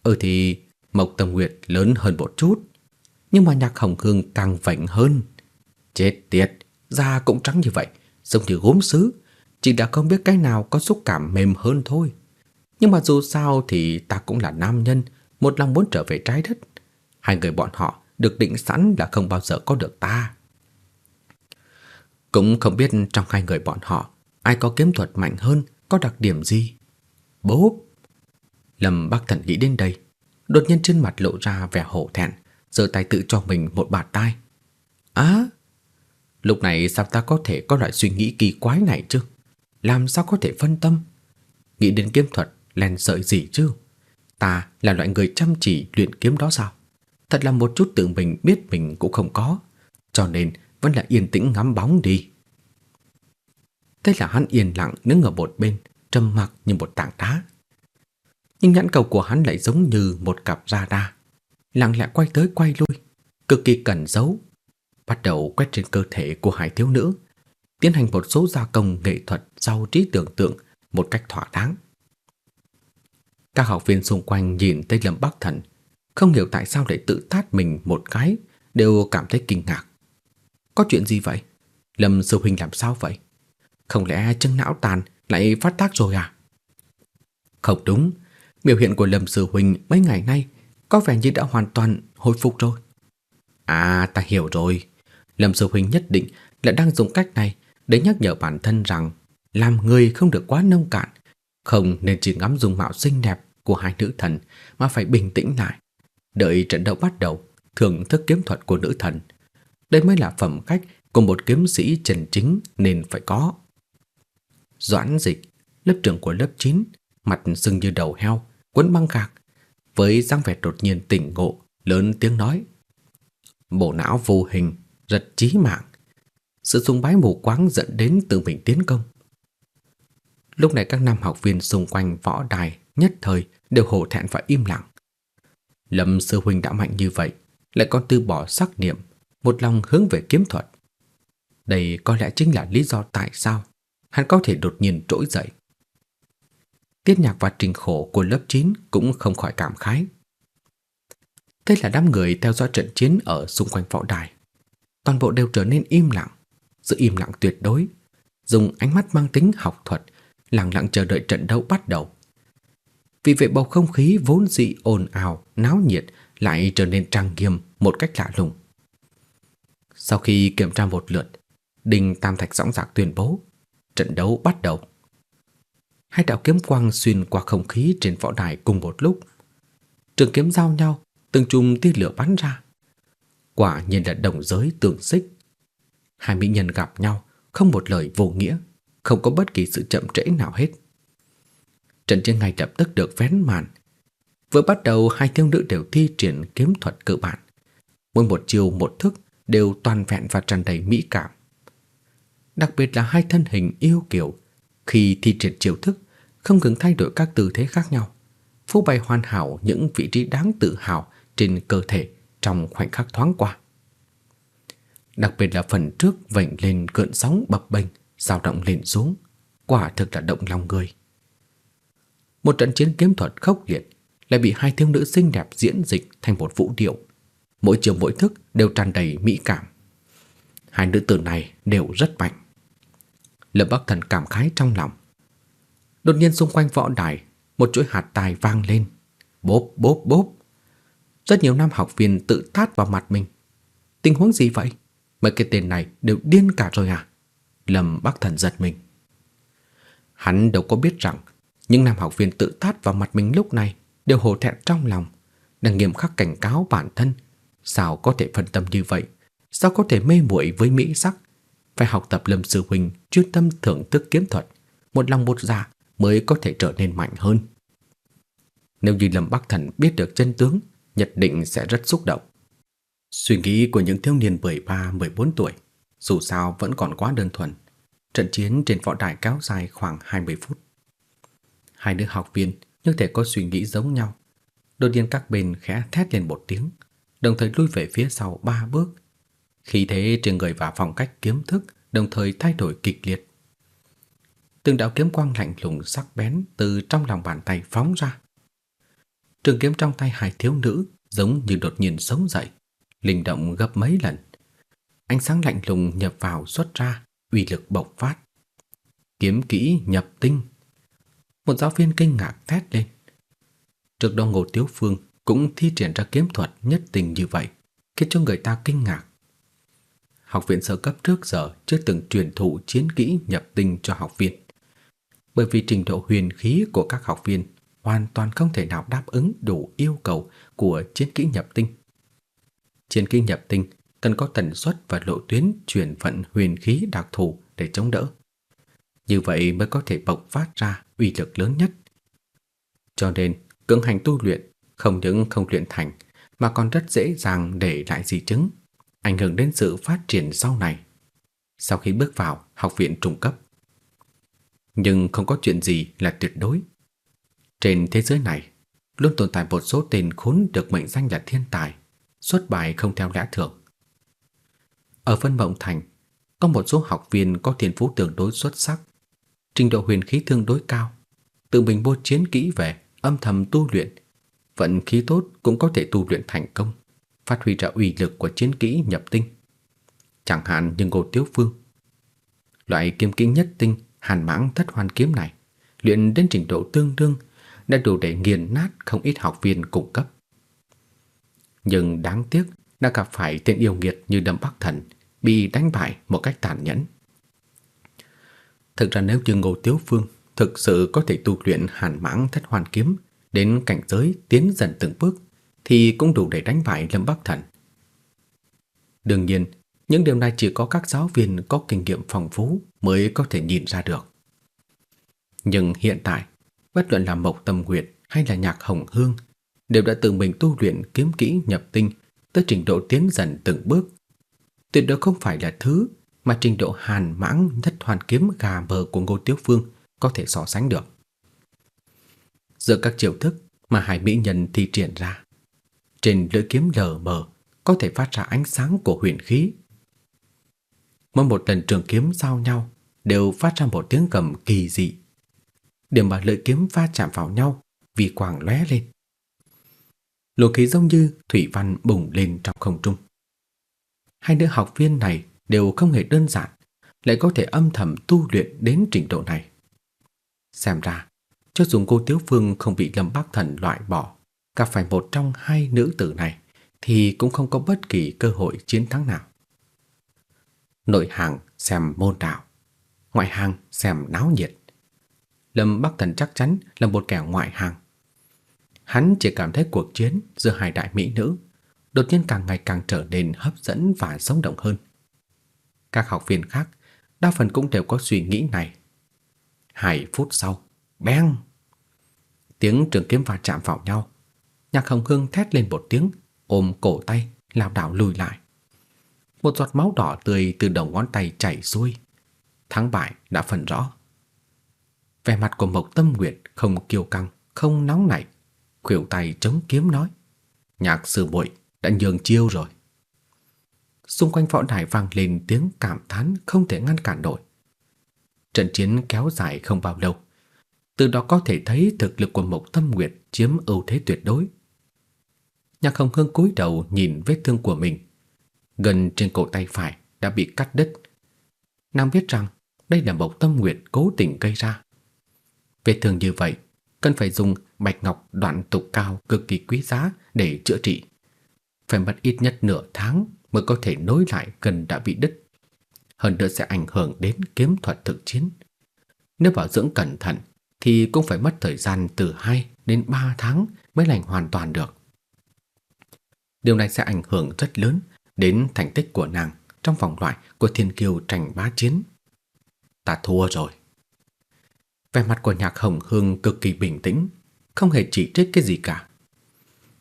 Ừ thì Mộc Tâm Nguyệt lớn hơn một chút, nhưng mà nhạc hồng hương càng vảnh hơn. Chết tiệt, da cũng trắng như vậy, giống như gốm sứ, chỉ đã không biết cái nào có xúc cảm mềm hơn thôi. Nhưng mà dù sao thì ta cũng là nam nhân, một lòng muốn trở về trái đất. Hai người bọn họ được định sẵn là không bao giờ có được ta. Cũng không biết trong hai người bọn họ ai có kiếm thuật mạnh hơn, có đặc điểm gì. Bốp! Lâm Bắc Thần nghĩ đến đây, đột nhiên trên mặt lộ ra vẻ hổ thẹn, giơ tay tự cho mình một bạt tai. Á! Lúc này sao ta có thể có loại suy nghĩ kỳ quái này chứ? Làm sao có thể phân tâm? Nghĩ đến kiếm thuật len sợi gì chứ? Ta là loại người chăm chỉ luyện kiếm đó sao? Thật là một chút tự mình biết mình cũng không có, cho nên vẫn là yên tĩnh ngắm bóng đi. Thế là hắn yên lặng đứng ở một bên, trầm mặc như một tảng đá. Nhưng nhãn cầu của hắn lại giống như một cặp radar, lặng lẽ quay tới quay lui, cực kỳ cẩn giấu, bắt đầu quét trên cơ thể của hai thiếu nữ, tiến hành một số gia công nghệ thuật giàu trí tưởng tượng một cách thỏa đáng. Các học viên xung quanh nhìn Tây Lâm Bắc Thần, không hiểu tại sao lại tự tát mình một cái, đều cảm thấy kinh ngạc. Có chuyện gì vậy? Lâm Sư Huynh làm sao vậy? Không lẽ chân não tàn lại phát tác rồi à? Không đúng, biểu hiện của Lâm Sư Huynh mấy ngày nay có vẻ như đã hoàn toàn hồi phục rồi. À, ta hiểu rồi. Lâm Sư Huynh nhất định là đang dùng cách này để nhắc nhở bản thân rằng làm người không được quá nông cạn, không nên chỉ ngắm dung mạo xinh đẹp của hai nữ thần mà phải bình tĩnh lại. Đợi trận đấu bắt đầu, thưởng thức kiếm thuật của nữ thần. Đây mới là phẩm cách của một kiếm sĩ chân chính nên phải có. Doãn dịch, lớp trưởng của lớp 9, mặt sưng như đầu heo, quấn băng gạc, với dáng vẻ đột nhiên tỉnh ngộ, lớn tiếng nói. Bộ não vô hình, rất chí mạng. Sự sùng bái mù quáng dẫn đến tự mình tiến công. Lúc này các nam học viên xung quanh võ đài nhất thời đều hổ thẹn và im lặng. Lâm sư huynh đã mạnh như vậy, lại còn từ bỏ sắc niệm, một lòng hướng về kiếm thuật. Đây có lẽ chính là lý do tại sao hắn có thể đột nhiên trỗi dậy. Tiết nhạc và trình khổ của lớp 9 cũng không khỏi cảm khái. Thế là đám người theo dõi trận chiến ở xung quanh võ đài. Toàn bộ đều trở nên im lặng, sự im lặng tuyệt đối, dùng ánh mắt mang tính học thuật, lặng lặng chờ đợi trận đấu bắt đầu. Vì vậy bầu không khí vốn dị ồn ào, náo nhiệt lại trở nên trang nghiêm một cách lạ lùng. Sau khi kiểm tra một lượt, Đinh Tam Thạch dõng dạc tuyên bố, trận đấu bắt đầu. Hai đạo kiếm quang xuyên qua không khí trên võ đài cùng một lúc. Trường kiếm giao nhau, từng chùm tia lửa bắn ra. Quả nhiên là đồng giới tương xích. Hai mỹ nhân gặp nhau, không một lời vô nghĩa, không có bất kỳ sự chậm trễ nào hết. Trận chiến ngay lập tức được vén màn. Vừa bắt đầu hai thiếu nữ đều thi triển kiếm thuật cơ bản. Mỗi một chiêu một thức đều toàn vẹn và tràn đầy mỹ cảm. Đặc biệt là hai thân hình yêu kiều khi thi triển chiêu thức không ngừng thay đổi các tư thế khác nhau, phô bày hoàn hảo những vị trí đáng tự hào trên cơ thể trong khoảnh khắc thoáng qua. Đặc biệt là phần trước vảnh lên cơn sóng bập bênh, dao động lên xuống, quả thực là động lòng người. Một trận chiến kiếm thuật khốc liệt lại bị hai thiếu nữ xinh đẹp diễn dịch thành một vũ điệu. Mỗi chiều mỗi thức đều tràn đầy mỹ cảm. Hai nữ tử này đều rất mạnh. Lâm Bắc Thần cảm khái trong lòng. Đột nhiên xung quanh võ đài, một chuỗi hạt tài vang lên. Bốp bốp bốp. Rất nhiều nam học viên tự tát vào mặt mình. Tình huống gì vậy? Mấy cái tên này đều điên cả rồi à? Lâm Bắc Thần giật mình. Hắn đâu có biết rằng những nam học viên tự tát vào mặt mình lúc này đều hổ thẹn trong lòng, đang nghiêm khắc cảnh cáo bản thân, sao có thể phân tâm như vậy, sao có thể mê muội với mỹ sắc, phải học tập Lâm sư huynh chuyên tâm thưởng thức kiếm thuật, một lòng một dạ mới có thể trở nên mạnh hơn. Nếu như Lâm Bắc Thần biết được chân tướng, nhất định sẽ rất xúc động. Suy nghĩ của những thiếu niên 13-14 tuổi, dù sao vẫn còn quá đơn thuần. Trận chiến trên võ đài kéo dài khoảng 20 phút. Hai đứa học viên nhưng thể có suy nghĩ giống nhau. Đột nhiên các bên khẽ thét lên một tiếng, đồng thời lui về phía sau ba bước. Khí thế trên người và phong cách kiếm thức đồng thời thay đổi kịch liệt. Từng đạo kiếm quang lạnh lùng sắc bén từ trong lòng bàn tay phóng ra. Trường kiếm trong tay hai thiếu nữ giống như đột nhiên sống dậy, linh động gấp mấy lần. Ánh sáng lạnh lùng nhập vào xuất ra, uy lực bộc phát. Kiếm kỹ nhập tinh. Một giáo viên kinh ngạc thét lên. Trước đó Ngô Tiếu Phương cũng thi triển ra kiếm thuật nhất tình như vậy, khiến cho người ta kinh ngạc. Học viện sơ cấp trước giờ chưa từng truyền thụ chiến kỹ nhập tinh cho học viên. Bởi vì trình độ huyền khí của các học viên hoàn toàn không thể nào đáp ứng đủ yêu cầu của chiến kỹ nhập tinh. Chiến kỹ nhập tinh cần có tần suất và lộ tuyến chuyển vận huyền khí đặc thù để chống đỡ. Như vậy mới có thể bộc phát ra uy lực lớn nhất. Cho nên, cưỡng hành tu luyện không những không luyện thành mà còn rất dễ dàng để lại di chứng, ảnh hưởng đến sự phát triển sau này. Sau khi bước vào học viện trung cấp. Nhưng không có chuyện gì là tuyệt đối. Trên thế giới này, luôn tồn tại một số tên khốn được mệnh danh là thiên tài, xuất bài không theo lẽ thường. Ở Vân Mộng Thành, có một số học viên có thiên phú tương đối xuất sắc, trình độ huyền khí tương đối cao, tự mình bố chiến kỹ về, âm thầm tu luyện, vận khí tốt cũng có thể tu luyện thành công, phát huy ra uy lực của chiến kỹ nhập tinh. Chẳng hạn như Ngô Tiếu Phương. Loại kiếm kỹ nhất tinh Hàn Mãng Thất Hoàn kiếm này, luyện đến trình độ tương đương đã đủ để nghiền nát không ít học viên cùng cấp. Nhưng đáng tiếc đã gặp phải tên yêu nghiệt như Đâm Bắc Thần bị đánh bại một cách tàn nhẫn. Thực ra nếu như Ngô Tiếu Phương thực sự có thể tu luyện hàn mãng thất hoàn kiếm đến cảnh giới tiến dần từng bước thì cũng đủ để đánh bại Lâm Bắc Thần. Đương nhiên, những điều này chỉ có các giáo viên có kinh nghiệm phong phú mới có thể nhìn ra được. Nhưng hiện tại, bất luận là Mộc Tâm Nguyệt hay là Nhạc Hồng Hương đều đã tự mình tu luyện kiếm kỹ nhập tinh tới trình độ tiến dần từng bước. Tuyệt đối không phải là thứ mà trình độ hàn mãng thất hoàn kiếm gà bờ của Ngô Tiếu Phương có thể so sánh được. Giữa các chiêu thức mà hải mỹ nhân thi triển ra, trên lưỡi kiếm lờ mờ có thể phát ra ánh sáng của huyền khí. Mỗi một lần trường kiếm giao nhau đều phát ra một tiếng cầm kỳ dị. Điểm mà lưỡi kiếm va chạm vào nhau vì quang lóe lên. lỗ khí giống như thủy văn bùng lên trong không trung. Hai nữ học viên này đều không hề đơn giản, lại có thể âm thầm tu luyện đến trình độ này. Xem ra, cho dù cô Tiếu Phương không bị Lâm Bắc Thần loại bỏ, gặp phải một trong hai nữ tử này thì cũng không có bất kỳ cơ hội chiến thắng nào. Nội hàng xem môn đạo, ngoại hàng xem náo nhiệt. Lâm Bắc Thần chắc chắn là một kẻ ngoại hàng. Hắn chỉ cảm thấy cuộc chiến giữa hai đại mỹ nữ đột nhiên càng ngày càng trở nên hấp dẫn và sống động hơn. Các học viên khác đa phần cũng đều có suy nghĩ này. Hai phút sau, beng! Tiếng trường kiếm va chạm vào nhau. Nhạc Hồng Hương thét lên một tiếng, ôm cổ tay, lảo đảo lùi lại. Một giọt máu đỏ tươi từ đầu ngón tay chảy xuôi. Thắng bại đã phần rõ. Vẻ mặt của Mộc Tâm Nguyệt không kiêu căng, không nóng nảy, khuỷu tay chống kiếm nói: "Nhạc sư muội đã nhường chiêu rồi." Xung quanh võ đài vang lên tiếng cảm thán không thể ngăn cản nổi. Trận chiến kéo dài không bao lâu. từ đó có thể thấy thực lực của Mộc Tâm Nguyệt chiếm ưu thế tuyệt đối. Nhạc Hồng Hương cúi đầu nhìn vết thương của mình, gần trên cổ tay phải đã bị cắt đứt. Nàng biết rằng đây là Mộc Tâm Nguyệt cố tình gây ra. Vết thương như vậy, cần phải dùng bạch ngọc đoạn tục cao cực kỳ quý giá để chữa trị. Phải mất ít nhất nửa tháng mới có thể nối lại gần đã bị đứt. Hơn nữa sẽ ảnh hưởng đến kiếm thuật thực chiến. Nếu bảo dưỡng cẩn thận thì cũng phải mất thời gian từ 2 đến 3 tháng mới lành hoàn toàn được. Điều này sẽ ảnh hưởng rất lớn đến thành tích của nàng trong vòng loại của thiên kiều tranh bá chiến. Ta thua rồi. Vẻ mặt của Nhạc Hồng Hương cực kỳ bình tĩnh, không hề chỉ trích cái gì cả.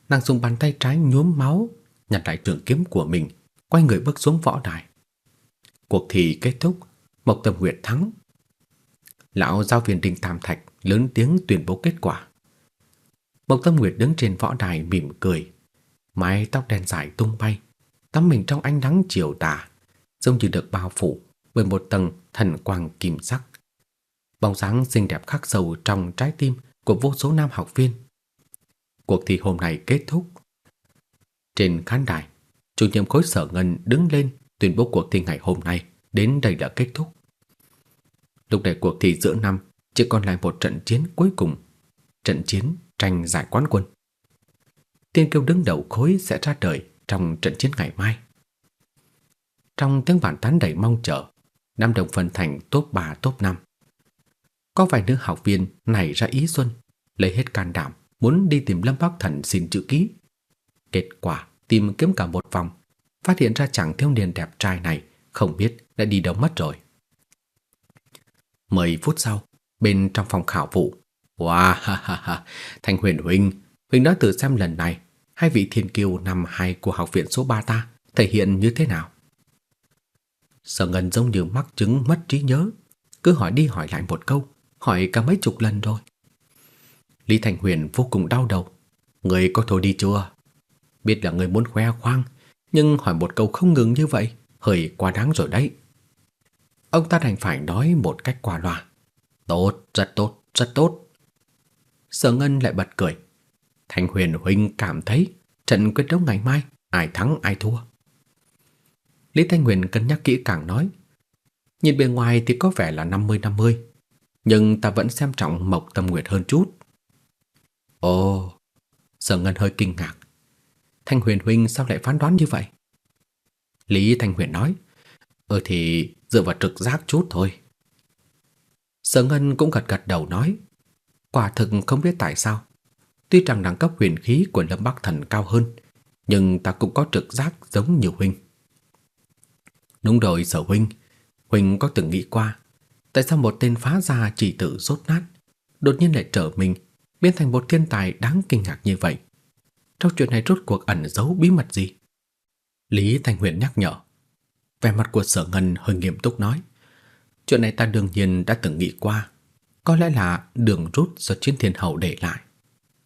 Nàng dùng bàn tay trái nhuốm máu, nhặt lại trường kiếm của mình, quay người bước xuống võ đài. Cuộc thi kết thúc, Mộc Tâm Nguyệt thắng. Lão giáo viên Đinh Tam Thạch lớn tiếng tuyên bố kết quả. Mộc Tâm Nguyệt đứng trên võ đài mỉm cười, mái tóc đen dài tung bay, tắm mình trong ánh nắng chiều tà, giống như được bao phủ bởi một tầng thần quang kim sắc. Bóng dáng xinh đẹp khắc sâu trong trái tim của vô số nam học viên. Cuộc thi hôm nay kết thúc. Trên khán đài, chủ nhiệm khối sở ngân đứng lên tuyên bố cuộc thi ngày hôm nay đến đây đã kết thúc. Lúc này cuộc thi giữa năm chỉ còn lại một trận chiến cuối cùng, trận chiến tranh giải quán quân. Tiên kiêu đứng đầu khối sẽ ra đời trong trận chiến ngày mai. Trong tiếng bàn tán đầy mong chờ, Nam Đồng phân thành top 3 top 5. Có vài nữ học viên nảy ra ý xuân, lấy hết can đảm muốn đi tìm Lâm Bắc Thần xin chữ ký. Kết quả tìm kiếm cả một vòng, phát hiện ra chàng thiếu niên đẹp trai này không biết đã đi đâu mất rồi. 10 phút sau, bên trong phòng khảo vụ, wow, ha ha ha, Thanh Huyền huynh, huynh đã thử xem lần này hai vị thiên kiêu năm hai của học viện số 3 ta thể hiện như thế nào. Sở Ngân giống như mắc chứng mất trí nhớ, cứ hỏi đi hỏi lại một câu, hỏi cả mấy chục lần rồi. Lý Thành Huyền vô cùng đau đầu. Người có thôi đi chưa? Biết là người muốn khoe khoang, nhưng hỏi một câu không ngừng như vậy, hơi quá đáng rồi đấy. Ông ta đành phải nói một cách qua loa. Tốt, rất tốt, rất tốt. Sở Ngân lại bật cười. Thành Huyền huynh cảm thấy trận quyết đấu ngày mai ai thắng ai thua. Lý Thanh Huyền cân nhắc kỹ càng nói, nhìn bề ngoài thì có vẻ là 50-50, nhưng ta vẫn xem trọng Mộc Tâm Nguyệt hơn chút. Ồ, Sở Ngân hơi kinh ngạc. Thanh Huyền huynh sao lại phán đoán như vậy? Lý Thanh Huyền nói, "Ờ thì dựa vào trực giác chút thôi." Sở Ngân cũng gật gật đầu nói, "Quả thực không biết tại sao, tuy rằng đẳng cấp huyền khí của Lâm Bắc Thần cao hơn, nhưng ta cũng có trực giác giống như huynh." Đúng rồi sở huynh Huynh có từng nghĩ qua Tại sao một tên phá gia chỉ tự rốt nát? Đột nhiên lại trở mình Biến thành một thiên tài đáng kinh ngạc như vậy. Trong chuyện này rốt cuộc ẩn giấu bí mật gì? Lý Thành Huyền nhắc nhở. Vẻ mặt của sở ngân hơi nghiêm túc nói Chuyện này ta đương nhiên đã từng nghĩ qua. Có lẽ là đường rút do chiến thiên hậu để lại.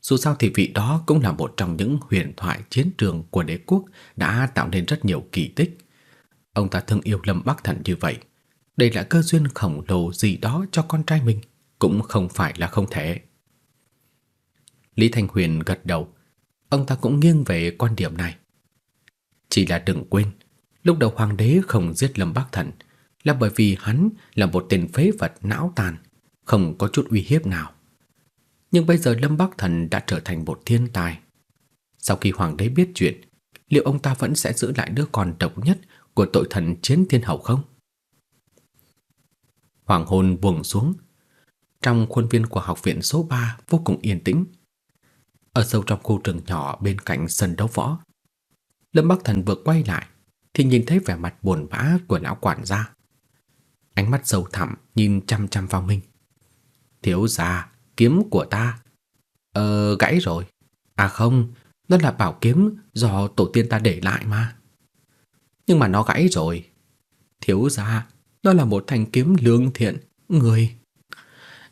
Dù sao thì vị đó cũng là một trong những huyền thoại chiến trường của đế quốc đã tạo nên rất nhiều kỳ tích. Ông ta thương yêu Lâm Bắc Thần như vậy, đây là cơ duyên khổng lồ gì đó cho con trai mình, cũng không phải là không thể. Lý Thanh Huyền gật đầu, ông ta cũng nghiêng về quan điểm này. Chỉ là đừng quên, lúc đầu hoàng đế không giết Lâm Bắc Thần là bởi vì hắn là một tên phế vật não tàn, không có chút uy hiếp nào. Nhưng bây giờ Lâm Bắc Thần đã trở thành một thiên tài. Sau khi hoàng đế biết chuyện, liệu ông ta vẫn sẽ giữ lại đứa con độc nhất của tội thần chiến thiên hậu không? Hoàng hôn buông xuống. Trong khuôn viên của học viện số 3 vô cùng yên tĩnh. Ở sâu trong khu trường nhỏ bên cạnh sân đấu võ, Lâm Bắc Thần vừa quay lại thì nhìn thấy vẻ mặt buồn bã của lão quản gia. Ánh mắt sâu thẳm nhìn chăm chăm vào mình. Thiếu gia, kiếm của ta. Ờ, gãy rồi. À không, đó là bảo kiếm do tổ tiên ta để lại mà nhưng mà nó gãy rồi. Thiếu gia, đó là một thanh kiếm lương thiện, người.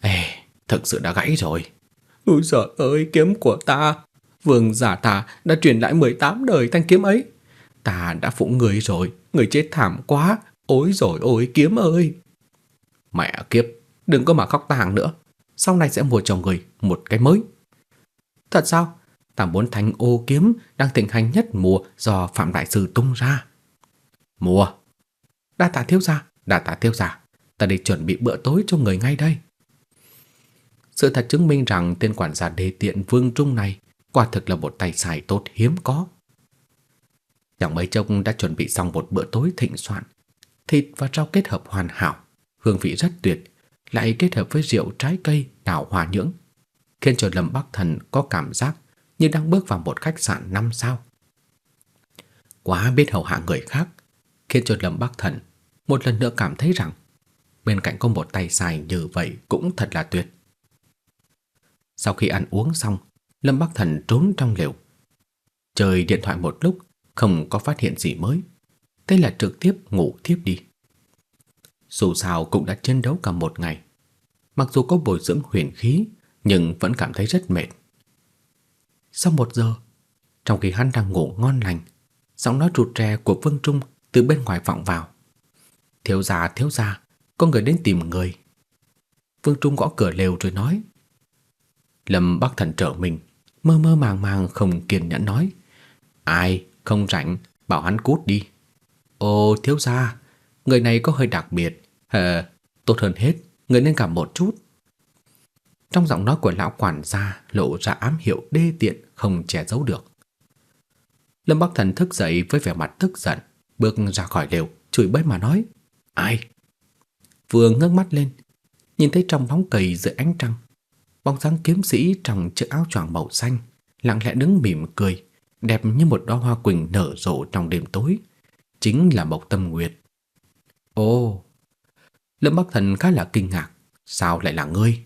Ê, thực sự đã gãy rồi. Ôi giời ơi, kiếm của ta. Vương giả ta đã truyền lại 18 đời thanh kiếm ấy. Ta đã phụ người rồi, người chết thảm quá. Ôi rồi ôi kiếm ơi. Mẹ kiếp, đừng có mà khóc tàng nữa. sau này sẽ mua cho người một cái mới. Thật sao? Ta muốn thanh ô kiếm đang thịnh hành nhất mùa do Phạm Đại Sư tung ra. Mùa. Đa tạ thiếu gia, đà tạ thiếu gia. Ta đi chuẩn bị bữa tối cho người ngay đây. Sự thật chứng minh rằng tên quản gia đê tiện Vương Trung này quả thực là một tay xài tốt hiếm có. Chẳng mấy chốc đã chuẩn bị xong một bữa tối thịnh soạn, thịt và rau kết hợp hoàn hảo, hương vị rất tuyệt, lại kết hợp với rượu trái cây đào hòa nhưỡng, khiến cho Lâm Bắc Thần có cảm giác như đang bước vào một khách sạn năm sao. Quá biết hầu hạ người khác, khiến cho Lâm Bắc Thần một lần nữa cảm thấy rằng bên cạnh có một tay xài như vậy cũng thật là tuyệt. Sau khi ăn uống xong, Lâm Bắc Thần trốn trong lều. Chơi điện thoại một lúc, không có phát hiện gì mới. Thế là trực tiếp ngủ tiếp đi. Dù sao cũng đã chiến đấu cả một ngày. Mặc dù có bồi dưỡng huyền khí, nhưng vẫn cảm thấy rất mệt. Sau một giờ, trong khi hắn đang ngủ ngon lành, giọng nói rụt rè của Vương Trung từ bên ngoài vọng vào. Thiếu gia, thiếu gia, có người đến tìm người. Vương Trung gõ cửa lều rồi nói. Lâm Bắc Thần trở mình, mơ mơ màng màng không kiên nhẫn nói. Ai, không rảnh, bảo hắn cút đi. Ồ, thiếu gia, người này có hơi đặc biệt. hờ, tốt hơn hết, người nên cảm một chút. Trong giọng nói của lão quản gia lộ ra ám hiệu đê tiện không che giấu được. Lâm Bắc Thần thức dậy với vẻ mặt tức giận, bước ra khỏi lều, chửi bới mà nói: "Ai?" Vừa ngước mắt lên, nhìn thấy trong bóng cây dưới ánh trăng, bóng dáng kiếm sĩ trong chiếc áo choàng màu xanh lặng lẽ đứng mỉm cười, đẹp như một đóa hoa quỳnh nở rộ trong đêm tối, chính là Mộc Tâm Nguyệt. Ồ, Lâm Bắc Thần khá là kinh ngạc, sao lại là ngươi?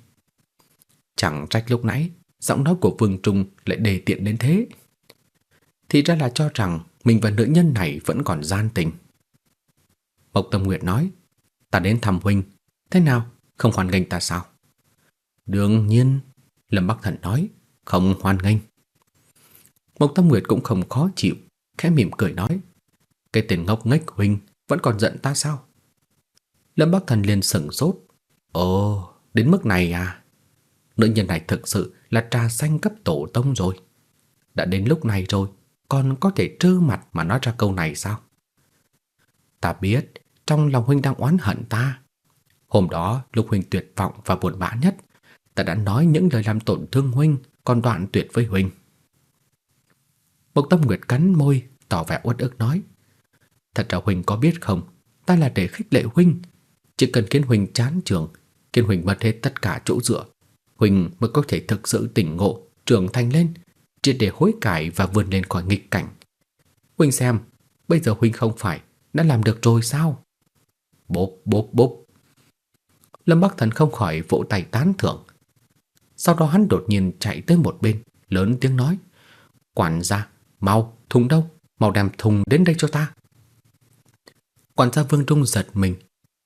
Chẳng trách lúc nãy giọng nói của Vương Trung lại đề tiện đến thế. Thì ra là cho rằng mình và nữ nhân này vẫn còn gian tình. Mộc Tâm Nguyệt nói, ta đến thăm huynh, thế nào, không hoan nghênh ta sao? Đương nhiên, Lâm Bắc Thần nói, không hoan nghênh. Mộc Tâm Nguyệt cũng không khó chịu, khẽ mỉm cười nói, cái tên ngốc nghếch huynh vẫn còn giận ta sao? Lâm Bắc Thần liền sững sốt, ồ, đến mức này à? Nữ nhân này thực sự là trà xanh cấp tổ tông rồi. Đã đến lúc này rồi, còn có thể trơ mặt mà nói ra câu này sao? Ta biết, trong lòng huynh đang oán hận ta. Hôm đó, lúc huynh tuyệt vọng và buồn bã nhất, ta đã nói những lời làm tổn thương huynh, còn đoạn tuyệt với huynh. Bộc Tâm Nguyệt cắn môi, tỏ vẻ uất ức nói: "Thật ra huynh có biết không, ta là để khích lệ huynh, chỉ cần khiến huynh chán trường, khiến huynh mất hết tất cả chỗ dựa, huynh mới có thể thực sự tỉnh ngộ, trưởng thành lên, chỉ để hối cải và vươn lên khỏi nghịch cảnh. Huynh xem, bây giờ huynh không phải đã làm được rồi sao?" Bốp bốp bốp. Lâm Bắc Thần không khỏi vỗ tay tán thưởng. Sau đó hắn đột nhiên chạy tới một bên, lớn tiếng nói: "Quản gia, mau, thùng đâu? Mau đem thùng đến đây cho ta." Quản gia Vương Trung giật mình,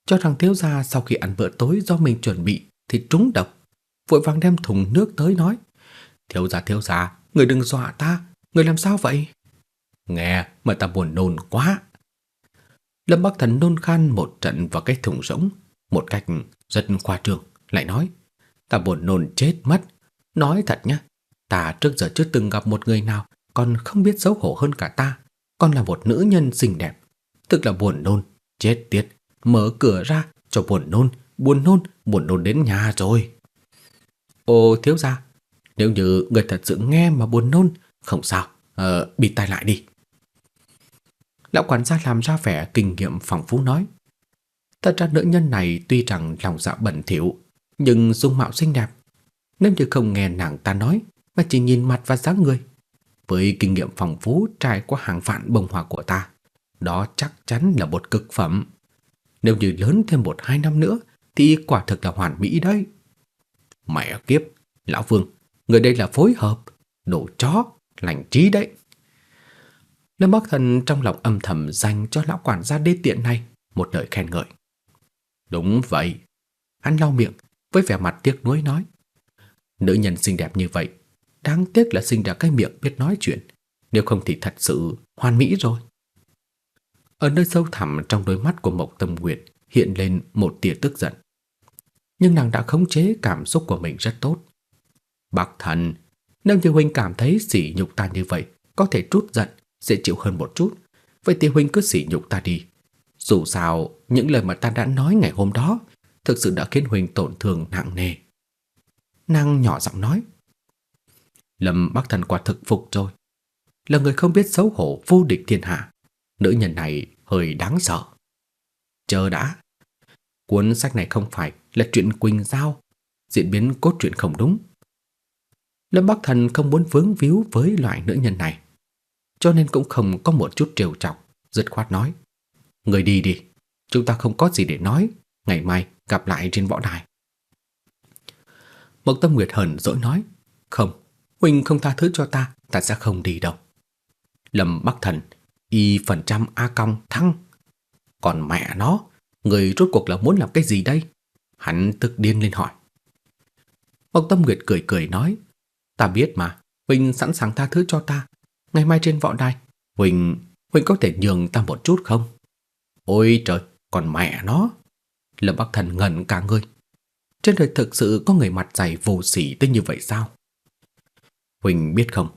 cho rằng thiếu gia sau khi ăn bữa tối do mình chuẩn bị thì trúng độc, vội vàng đem thùng nước tới nói: "Thiếu gia, thiếu gia, người đừng dọa ta, người làm sao vậy?" Nghe mà ta buồn nôn quá. Lâm Bắc Thần nôn khan một trận vào cái thùng rỗng, một cách rất khoa trương, lại nói: "Ta buồn nôn chết mất, nói thật nhá, ta trước giờ chưa từng gặp một người nào còn không biết xấu hổ hơn cả ta, còn là một nữ nhân xinh đẹp, thực là buồn nôn, chết tiệt, mở cửa ra cho buồn nôn, buồn nôn, buồn nôn đến nhà rồi." Ô thiếu gia, nếu như người thật sự nghe mà buồn nôn, không sao, ờ, bị tai lại đi. Lão quản gia làm ra vẻ kinh nghiệm phong phú nói. Thật ra nữ nhân này tuy rằng lòng dạ bẩn thỉu, nhưng dung mạo xinh đẹp. Nếu như không nghe nàng ta nói, mà chỉ nhìn mặt và dáng người, với kinh nghiệm phong phú trải qua hàng vạn bông hoa của ta, đó chắc chắn là một cực phẩm. Nếu như lớn thêm một hai năm nữa, thì quả thực là hoàn mỹ đấy. Mẹ kiếp, lão Vương, người đây là phối hợp, đồ chó, lành trí đấy. Lâm Bắc Thần trong lòng âm thầm dành cho lão quản gia đê tiện này một lời khen ngợi. Đúng vậy. Hắn lau miệng với vẻ mặt tiếc nuối nói. Nữ nhân xinh đẹp như vậy, đáng tiếc là sinh ra cái miệng biết nói chuyện, nếu không thì thật sự hoàn mỹ rồi. Ở nơi sâu thẳm trong đôi mắt của Mộc Tâm Nguyệt hiện lên một tia tức giận. nhưng nàng đã khống chế cảm xúc của mình rất tốt. Bác thần, nếu như huynh cảm thấy sỉ nhục ta như vậy, có thể trút giận, dễ chịu hơn một chút, vậy thì huynh cứ sỉ nhục ta đi. Dù sao, những lời mà ta đã nói ngày hôm đó thực sự đã khiến huynh tổn thương nặng nề. Nàng nhỏ giọng nói. Lâm Bắc Thần quả thực phục rồi. Là người không biết xấu hổ vô địch thiên hạ. Nữ nhân này hơi đáng sợ. Chờ đã. Cuốn sách này không phải là chuyện Quỳnh Giao, diễn biến cốt truyện không đúng. Lâm Bắc Thần không muốn vướng víu với loại nữ nhân này, cho nên cũng không có một chút trêu chọc, dứt khoát nói: "Người đi đi, chúng ta không có gì để nói, ngày mai gặp lại trên võ đài." Mộc Tâm Nguyệt hờn dỗi nói: "Không, huynh không tha thứ cho ta, ta sẽ không đi đâu." Lâm Bắc Thần y phần trăm a cong thăng. Còn mẹ nó, người rốt cuộc là muốn làm cái gì đây? Hắn tức điên lên hỏi. Mộc Tâm Nguyệt cười cười nói, ta biết mà, huynh sẵn sàng tha thứ cho ta. Ngày mai trên võ đài, Huỳnh, Huỳnh có thể nhường ta một chút không? Ôi trời, còn mẹ nó. Lâm Bắc Thần ngẩn cả người. Trên đời thực sự có người mặt dày vô sỉ tới như vậy sao? Huỳnh biết không,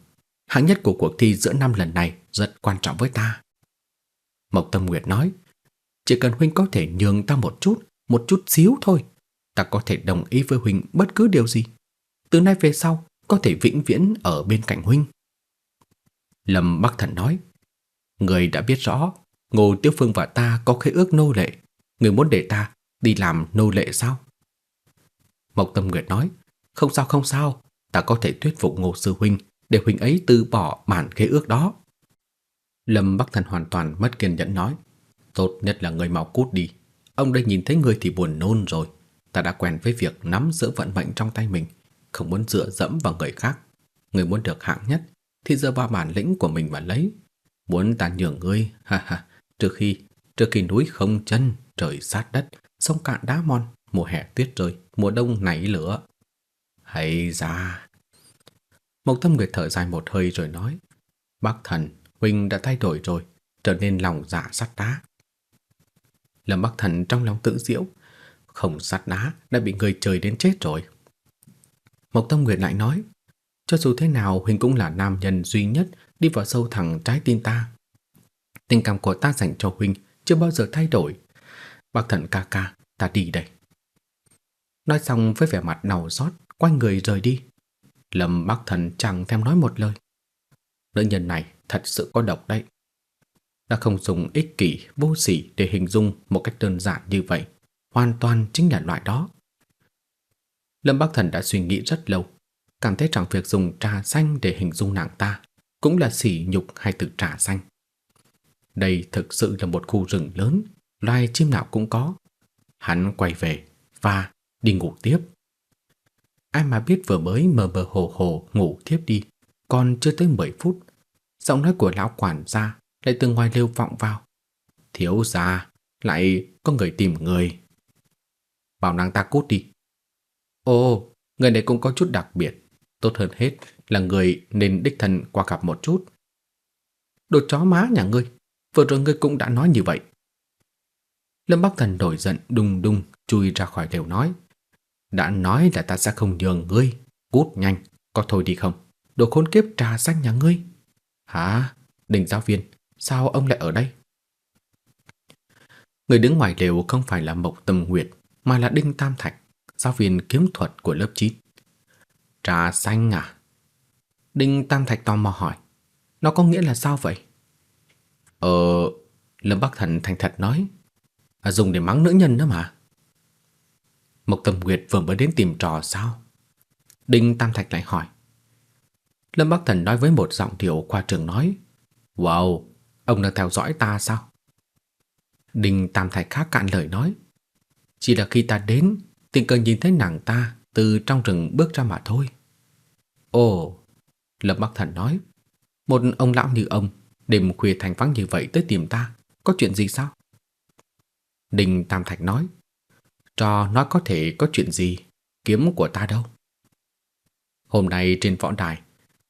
hạng nhất của cuộc thi giữa năm lần này rất quan trọng với ta. Mộc Tâm Nguyệt nói, chỉ cần Huynh có thể nhường ta một chút, một chút xíu thôi, ta có thể đồng ý với Huynh bất cứ điều gì. Từ nay về sau, có thể vĩnh viễn ở bên cạnh Huynh. Lâm Bắc Thần nói, Người đã biết rõ, Ngô tiếu Phương và ta có khế ước nô lệ, người muốn để ta đi làm nô lệ sao? Mộc Tâm Nguyệt nói, không sao không sao, ta có thể thuyết phục Ngô Sư Huynh để Huynh ấy từ bỏ bản khế ước đó. Lâm Bắc Thần hoàn toàn mất kiên nhẫn nói, tốt nhất là người mau cút đi. Ông đây nhìn thấy người thì buồn nôn rồi. Ta đã quen với việc nắm giữ vận mệnh trong tay mình, không muốn dựa dẫm vào người khác. Người muốn được hạng nhất thì giờ vào bản lĩnh của mình mà lấy. Muốn ta nhường ngươi, ha ha, trước khi trước khi núi không chân, trời sát đất, sông cạn đá mòn, mùa hè tuyết rơi, mùa đông nảy lửa. Hay ra. Mộc Tâm Nguyệt thở dài một hơi rồi nói, Bác thần, Huynh đã thay đổi rồi, trở nên lòng dạ sắt đá. Lâm Bắc Thần trong lòng tự diễu, không sắt đá đã bị người trời đến chết rồi. Mộc Tâm Nguyệt lại nói, cho dù thế nào Huynh cũng là nam nhân duy nhất đi vào sâu thẳng trái tim ta. Tình cảm của ta dành cho Huynh chưa bao giờ thay đổi. Bác thần ca ca, ta đi đây. Nói xong với vẻ mặt đau xót, quay người rời đi. Lâm Bắc Thần chẳng thèm nói một lời. Nữ nhân này thật sự có độc đấy. Đã không dùng ích kỷ, vô sỉ để hình dung một cách đơn giản như vậy, hoàn toàn chính là loại đó. Lâm Bắc Thần đã suy nghĩ rất lâu, cảm thấy rằng việc dùng trà xanh để hình dung nàng ta cũng là sỉ nhục hai từ trà xanh. Đây thực sự là một khu rừng lớn, loài chim nào cũng có. Hắn quay về và đi ngủ tiếp. Ai mà biết vừa mới mờ mờ hồ hồ ngủ tiếp đi, còn chưa tới 10 phút Giọng nói của lão quản gia lại từ ngoài lều vọng vào. Thiếu gia, lại có người tìm người. Bảo nàng ta cút đi. Ồ, người này cũng có chút đặc biệt. Tốt hơn hết là người nên đích thân qua gặp một chút. Đồ chó má nhà ngươi, vừa rồi ngươi cũng đã nói như vậy. Lâm Bắc Thần nổi giận đùng đùng chui ra khỏi lều nói. Đã nói là ta sẽ không nhường ngươi, cút nhanh, có thôi đi không? Đồ khốn kiếp trà xanh nhà ngươi. Hả? Đình giáo viên, sao ông lại ở đây? Người đứng ngoài lều không phải là Mộc Tâm Nguyệt, mà là Đinh Tam Thạch, giáo viên kiếm thuật của lớp 9. Trà xanh à? Đinh Tam Thạch tò mò hỏi. Nó có nghĩa là sao vậy? Ờ, Lâm Bắc Thần thành thật nói. À, dùng để mắng nữ nhân đó mà. Mộc Tâm Nguyệt vừa mới đến tìm trò sao? Đinh Tam Thạch lại hỏi. Lâm Bắc Thần nói với một giọng điệu qua trường nói Wow, ông đang theo dõi ta sao? Đinh Tam Thạch khác cạn lời nói Chỉ là khi ta đến Tình cờ nhìn thấy nàng ta Từ trong rừng bước ra mà thôi Ồ Lâm Bắc Thần nói Một ông lão như ông Đêm khuya thành vắng như vậy tới tìm ta Có chuyện gì sao? Đình Tam Thạch nói Trò nói có thể có chuyện gì Kiếm của ta đâu Hôm nay trên võ đài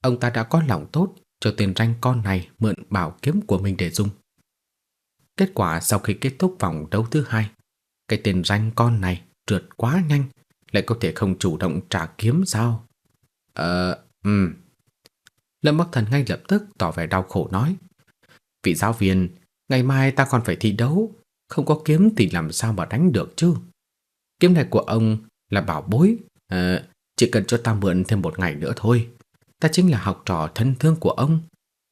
ông ta đã có lòng tốt cho tên ranh con này mượn bảo kiếm của mình để dùng. Kết quả sau khi kết thúc vòng đấu thứ hai, cái tên ranh con này trượt quá nhanh, lại có thể không chủ động trả kiếm sao? Ờ, ừm. Lâm Bắc Thần ngay lập tức tỏ vẻ đau khổ nói. Vị giáo viên, ngày mai ta còn phải thi đấu, không có kiếm thì làm sao mà đánh được chứ? Kiếm này của ông là bảo bối, à, chỉ cần cho ta mượn thêm một ngày nữa thôi. Ta chính là học trò thân thương của ông.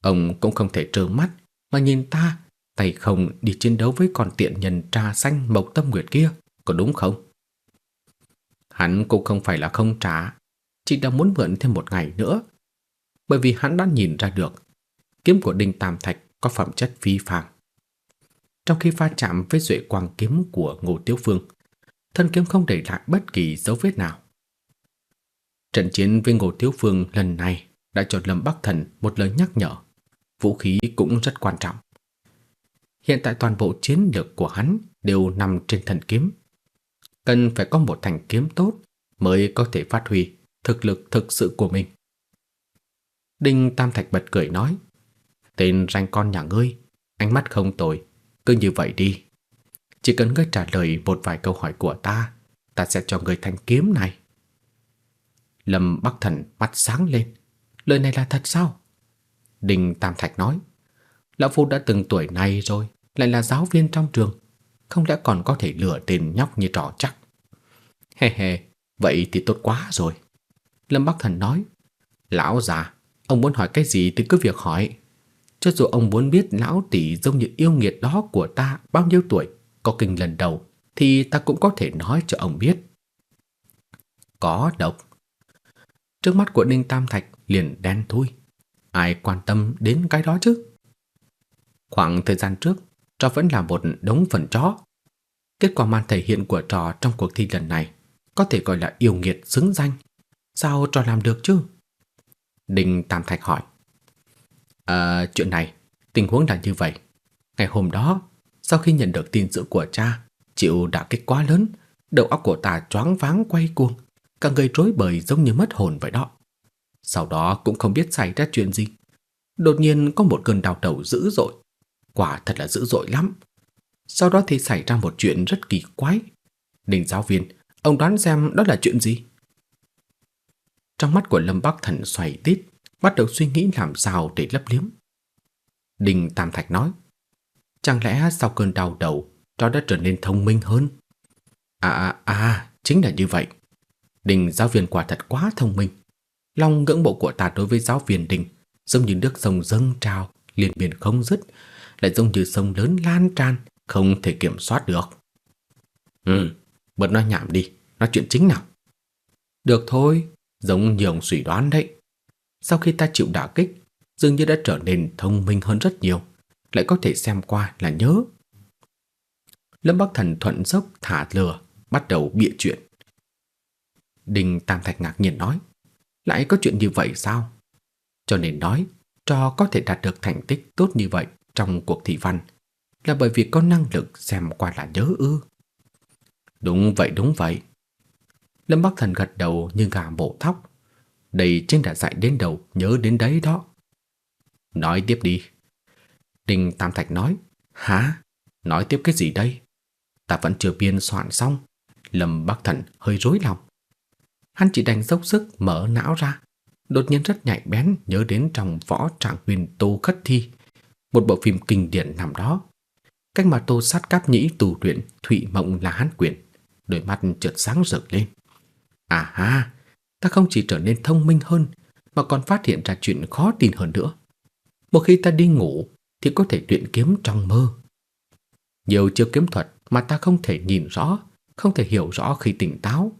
Ông cũng không thể trơ mắt mà nhìn ta tay không đi chiến đấu với con tiện nhân trà xanh Mộc Tâm Nguyệt kia, có đúng không? Hắn cũng không phải là không trả, chỉ đã muốn mượn thêm một ngày nữa. Bởi vì hắn đã nhìn ra được, kiếm của Đinh Tam Thạch có phẩm chất phi phàm. Trong khi va chạm với duệ quang kiếm của Ngô Tiếu Phương, thân kiếm không để lại bất kỳ dấu vết nào. Trận chiến với Ngô Tiếu Phương lần này đã cho Lâm Bắc Thần một lời nhắc nhở. Vũ khí cũng rất quan trọng. Hiện tại toàn bộ chiến lược của hắn đều nằm trên thần kiếm. Cần phải có một thanh kiếm tốt mới có thể phát huy thực lực thực sự của mình. Đinh Tam Thạch bật cười nói, tên ranh con nhà ngươi, ánh mắt không tồi, cứ như vậy đi. Chỉ cần ngươi trả lời một vài câu hỏi của ta, ta sẽ cho ngươi thanh kiếm này. Lâm Bắc Thần mắt sáng lên, lời này là thật sao? Đinh Tam Thạch nói, lão phu đã từng tuổi này rồi, lại là giáo viên trong trường, không lẽ còn có thể lừa tên nhóc như trò chắc. He he, vậy thì tốt quá rồi. Lâm Bắc Thần nói, lão già, ông muốn hỏi cái gì thì cứ việc hỏi. Cho dù ông muốn biết lão tỷ giống như yêu nghiệt đó của ta bao nhiêu tuổi, có kinh lần đầu, thì ta cũng có thể nói cho ông biết. Có độc. Trước mắt của Đinh Tam Thạch liền đen thui. Ai quan tâm đến cái đó chứ? Khoảng thời gian trước, trò vẫn là một đống phần chó. Kết quả màn thể hiện của trò trong cuộc thi lần này có thể gọi là yêu nghiệt xứng danh. Sao trò làm được chứ? Đinh Tam Thạch hỏi. À, chuyện này, tình huống là như vậy. Ngày hôm đó, sau khi nhận được tin dữ của cha, chịu đả kích quá lớn, đầu óc của ta choáng váng quay cuồng, cả người rối bời giống như mất hồn vậy đó. Sau đó cũng không biết xảy ra chuyện gì. Đột nhiên có một cơn đau đầu dữ dội, quả thật là dữ dội lắm. Sau đó thì xảy ra một chuyện rất kỳ quái. Đình giáo viên, ông đoán xem đó là chuyện gì? Trong mắt của Lâm Bắc Thần xoay tít, bắt đầu suy nghĩ làm sao để lấp liếm. Đình Tam Thạch nói, chẳng lẽ sau cơn đau đầu, cháu đã trở nên thông minh hơn? À à à, chính là như vậy. Đình giáo viên quả thật quá thông minh. Lòng ngưỡng mộ của ta đối với giáo viên Đình giống như nước sông dâng trào, liên miên không dứt, lại giống như sông lớn lan tràn, không thể kiểm soát được. Ừ, bớt nói nhảm đi, nói chuyện chính nào. Được thôi, giống như ông suy đoán đấy. Sau khi ta chịu đả kích, dường như đã trở nên thông minh hơn rất nhiều, lại có thể xem qua là nhớ. Lâm Bắc Thần thuận dốc thả lừa, bắt đầu bịa chuyện. Đinh Tam Thạch ngạc nhiên nói, lại có chuyện như vậy sao? Cho nên nói, trò có thể đạt được thành tích tốt như vậy trong cuộc thi văn là bởi vì có năng lực xem qua là nhớ ư. Đúng vậy, đúng vậy. Lâm Bắc Thần gật đầu như gà mổ thóc. Đây chính là dạy đến đầu, nhớ đến đấy đó. Nói tiếp đi. Đinh Tam Thạch nói. Hả? Nói tiếp cái gì đây? Ta vẫn chưa biên soạn xong. Lâm Bắc Thần hơi rối lòng. Hắn chỉ đành dốc sức mở não ra. Đột nhiên rất nhạy bén nhớ đến trong võ trạng huyền tô khất thi một bộ phim kinh điển nằm đó. Cách mà Tô Sát Cáp Nhĩ tù luyện Thụy Mộng là hán quyền, đôi mắt chợt sáng rực lên. À ha, ta không chỉ trở nên thông minh hơn mà còn phát hiện ra chuyện khó tin hơn nữa. Một khi ta đi ngủ thì có thể luyện kiếm trong mơ. Nhiều chiêu kiếm thuật mà ta không thể nhìn rõ, không thể hiểu rõ khi tỉnh táo.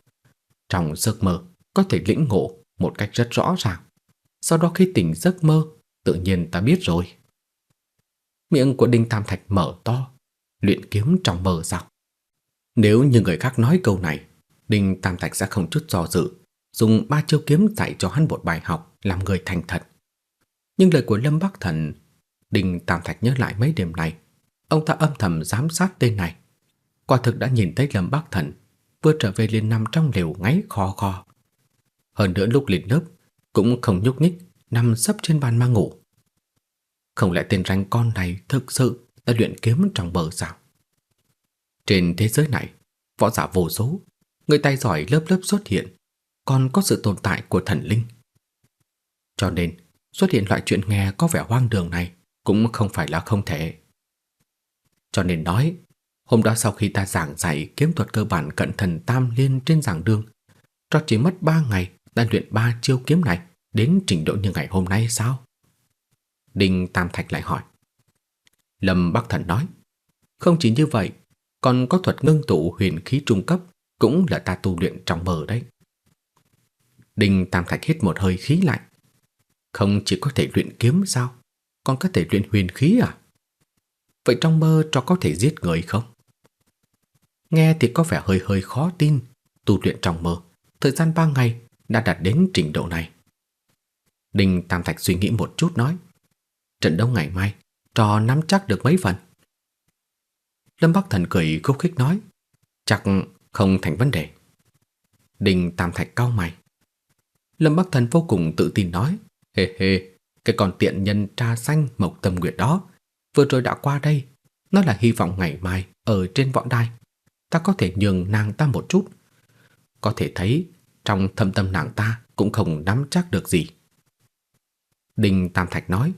Trong giấc mơ có thể lĩnh ngộ một cách rất rõ ràng. Sau đó khi tỉnh giấc mơ, tự nhiên ta biết rồi. Miệng của Đinh Tam Thạch mở to, luyện kiếm trong mơ sao? Nếu như người khác nói câu này, Đinh Tam Thạch sẽ không chút do dự, dùng ba chiêu kiếm dạy cho hắn một bài học làm người thành thật. Nhưng lời của Lâm Bắc Thần, Đinh Tam Thạch nhớ lại mấy đêm này, ông ta âm thầm giám sát tên này. Quả thực đã nhìn thấy Lâm Bắc Thần vừa trở về liền nằm trong lều ngáy khò khò Hơn nữa lúc liền lớp cũng không nhúc nhích, nằm sấp trên bàn mà ngủ. Không lẽ tên ranh con này thực sự đã luyện kiếm trong bờ sao? Trên thế giới này, võ giả vô số, người tài giỏi lớp lớp xuất hiện, còn có sự tồn tại của thần linh. Cho nên, xuất hiện loại chuyện nghe có vẻ hoang đường này cũng không phải là không thể. Cho nên nói, hôm đó sau khi ta giảng dạy kiếm thuật cơ bản cận thần tam liên trên giảng đường, cho chỉ mất 3 ngày đã luyện ba chiêu kiếm này đến trình độ như ngày hôm nay sao? Đinh Tam Thạch lại hỏi. Lâm Bắc Thần nói, không chỉ như vậy, còn có thuật ngưng tụ huyền khí trung cấp cũng là ta tu luyện trong mơ đấy. Đinh Tam Thạch hít một hơi khí lạnh. Không chỉ có thể luyện kiếm sao, còn có thể luyện huyền khí à? Vậy trong mơ cho có thể giết người không? Nghe thì có vẻ hơi hơi khó tin, tu luyện trong mơ, thời gian 3 ngày đã đạt đến trình độ này. Đinh Tam Thạch suy nghĩ một chút nói, trận đấu ngày mai, trò nắm chắc được mấy phần. Lâm Bắc Thần cười khúc khích nói, chắc không thành vấn đề. Đinh Tam Thạch cau mày. Lâm Bắc Thần vô cùng tự tin nói, hề hề, cái con tiện nhân tra xanh Mộc Tâm Nguyệt đó, vừa rồi đã qua đây, nó là hy vọng ngày mai ở trên võ đài, ta có thể nhường nàng ta một chút. Có thể thấy trong thâm tâm nàng ta cũng không nắm chắc được gì. Đinh Tam Thạch nói,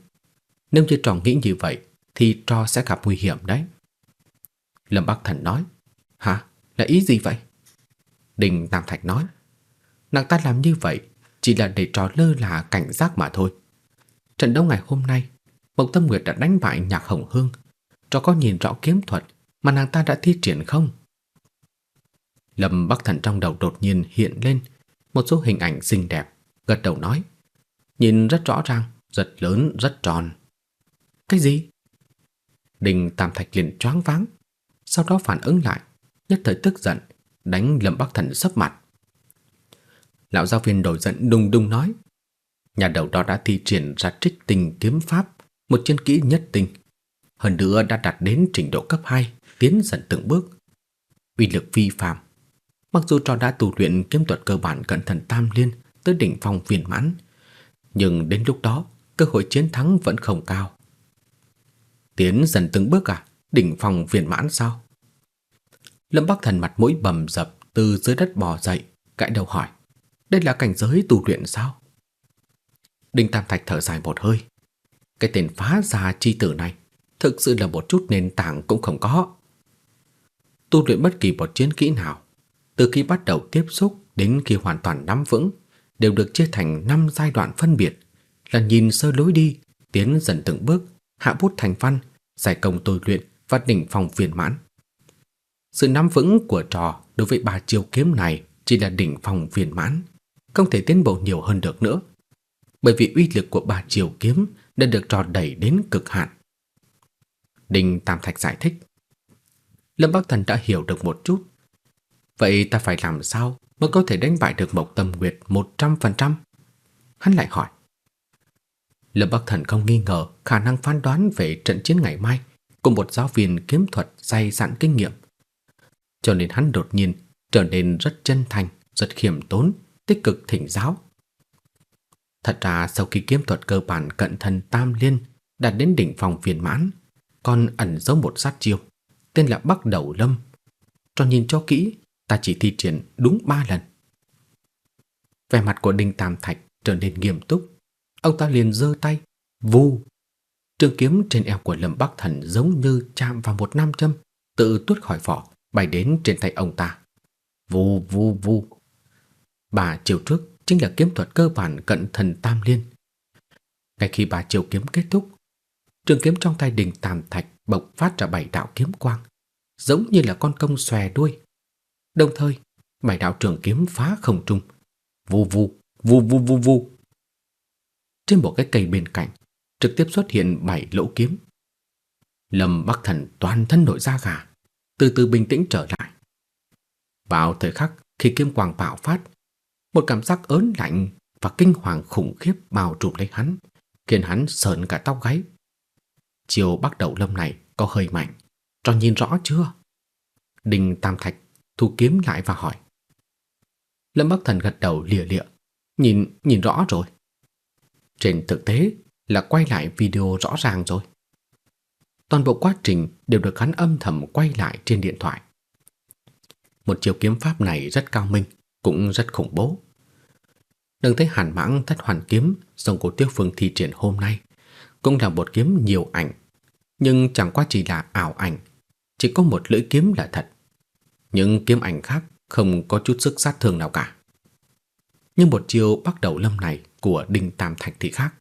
nếu như trò nghĩ như vậy thì trò sẽ gặp nguy hiểm đấy. Lâm Bắc Thần nói, hả, là ý gì vậy? Đình Tam Thạch nói, nàng ta làm như vậy chỉ là để trò lơ là cảnh giác mà thôi. Trận đấu ngày hôm nay, Mộc Tâm Nguyệt đã đánh bại Nhạc Hồng Hương. cho có nhìn rõ kiếm thuật mà nàng ta đã thi triển không? Lâm Bắc Thần trong đầu đột nhiên hiện lên một số hình ảnh xinh đẹp, gật đầu nói. Nhìn rất rõ ràng, rất lớn, rất tròn. Cái gì? Đình Tam Thạch liền choáng váng, sau đó phản ứng lại, nhất thời tức giận, đánh Lâm Bắc Thần sấp mặt. Lão giáo viên đổi giận đùng đùng nói, nhà đầu đó đã thi triển ra trích tình kiếm pháp, một chân kỹ nhất tình Hơn nữa đã đạt đến trình độ cấp 2, tiến dần từng bước. Uy lực phi phàm. Mặc dù trò đã tu luyện kiếm thuật cơ bản cận thần tam liên tới đỉnh phong viên mãn, nhưng đến lúc đó, cơ hội chiến thắng vẫn không cao. Tiến dần từng bước à? Đỉnh phong viên mãn sao? Lâm Bắc Thần mặt mũi bầm dập từ dưới đất bò dậy, gãi đầu hỏi. Đây là cảnh giới tu luyện sao? Đinh Tam Thạch thở dài một hơi. Cái tên phá gia chi tử này thực sự là một chút nền tảng cũng không có. Tu luyện bất kỳ một chiến kỹ nào, từ khi bắt đầu tiếp xúc đến khi hoàn toàn nắm vững, đều được chia thành 5 giai đoạn phân biệt, là nhìn sơ lối đi, tiến dần từng bước, hạ bút thành văn, giải công tôi luyện và đỉnh phong viên mãn. Sự nắm vững của trò đối với ba chiêu kiếm này chỉ là đỉnh phong viên mãn, không thể tiến bộ nhiều hơn được nữa. Bởi vì uy lực của ba chiêu kiếm đã được trò đẩy đến cực hạn. Đinh Tam Thạch giải thích. Lâm Bắc Thần đã hiểu được một chút. Vậy ta phải làm sao mới có thể đánh bại được Mộc Tâm Nguyệt 100%? Hắn lại hỏi. Lâm Bắc Thần không nghi ngờ khả năng phán đoán về trận chiến ngày mai của một giáo viên kiếm thuật dày dặn kinh nghiệm. Cho nên hắn đột nhiên trở nên rất chân thành, rất khiêm tốn, tích cực thỉnh giáo. Thật ra sau khi kiếm thuật cơ bản cận thần tam liên đạt đến đỉnh phong viên mãn, còn ẩn giấu một sát chiêu, tên là Bắc Đầu Lâm. Cho nhìn cho kỹ, ta chỉ thi triển đúng ba lần. Vẻ mặt của Đinh Tam Thạch trở nên nghiêm túc, ông ta liền giơ tay, vu. Trường kiếm trên eo của Lâm Bắc Thần giống như chạm vào một nam châm, tự tuốt khỏi vỏ, bay đến trên tay ông ta. Vu vu vu. Bà chiều trước chính là kiếm thuật cơ bản cận thần tam liên. Ngay khi bà chiều kiếm kết thúc, trường kiếm trong tay Đình Tam Thạch bộc phát ra bảy đạo kiếm quang, giống như là con công xòe đuôi. Đồng thời, bảy đạo trường kiếm phá không trung, vu vu, vu vu vu vu. Trên một cái cây bên cạnh, trực tiếp xuất hiện bảy lỗ kiếm. Lâm Bắc Thần toàn thân nổi da gà, từ từ bình tĩnh trở lại. Vào thời khắc khi kiếm quang bạo phát, một cảm giác ớn lạnh và kinh hoàng khủng khiếp bao trùm lấy hắn, khiến hắn sợn cả tóc gáy. Chiều bắt đầu lâm này có hơi mạnh, cho nhìn rõ chưa? Đinh Tam Thạch thu kiếm lại và hỏi. Lâm Bắc Thần gật đầu lìa lịa, nhìn nhìn rõ rồi. Trên thực tế là quay lại video rõ ràng rồi. Toàn bộ quá trình đều được hắn âm thầm quay lại trên điện thoại. một chiêu kiếm pháp này rất cao minh, cũng rất khủng bố. Đừng thấy hàn mãng thất hoàn kiếm dòng của Tiêu Phương thi triển hôm nay cũng là một kiếm nhiều ảnh, nhưng chẳng qua chỉ là ảo ảnh, chỉ có một lưỡi kiếm là thật. Những kiếm ảnh khác không có chút sức sát thương nào cả. Nhưng một chiêu bắt đầu lâm này của Đinh Tam Thạch thì khác.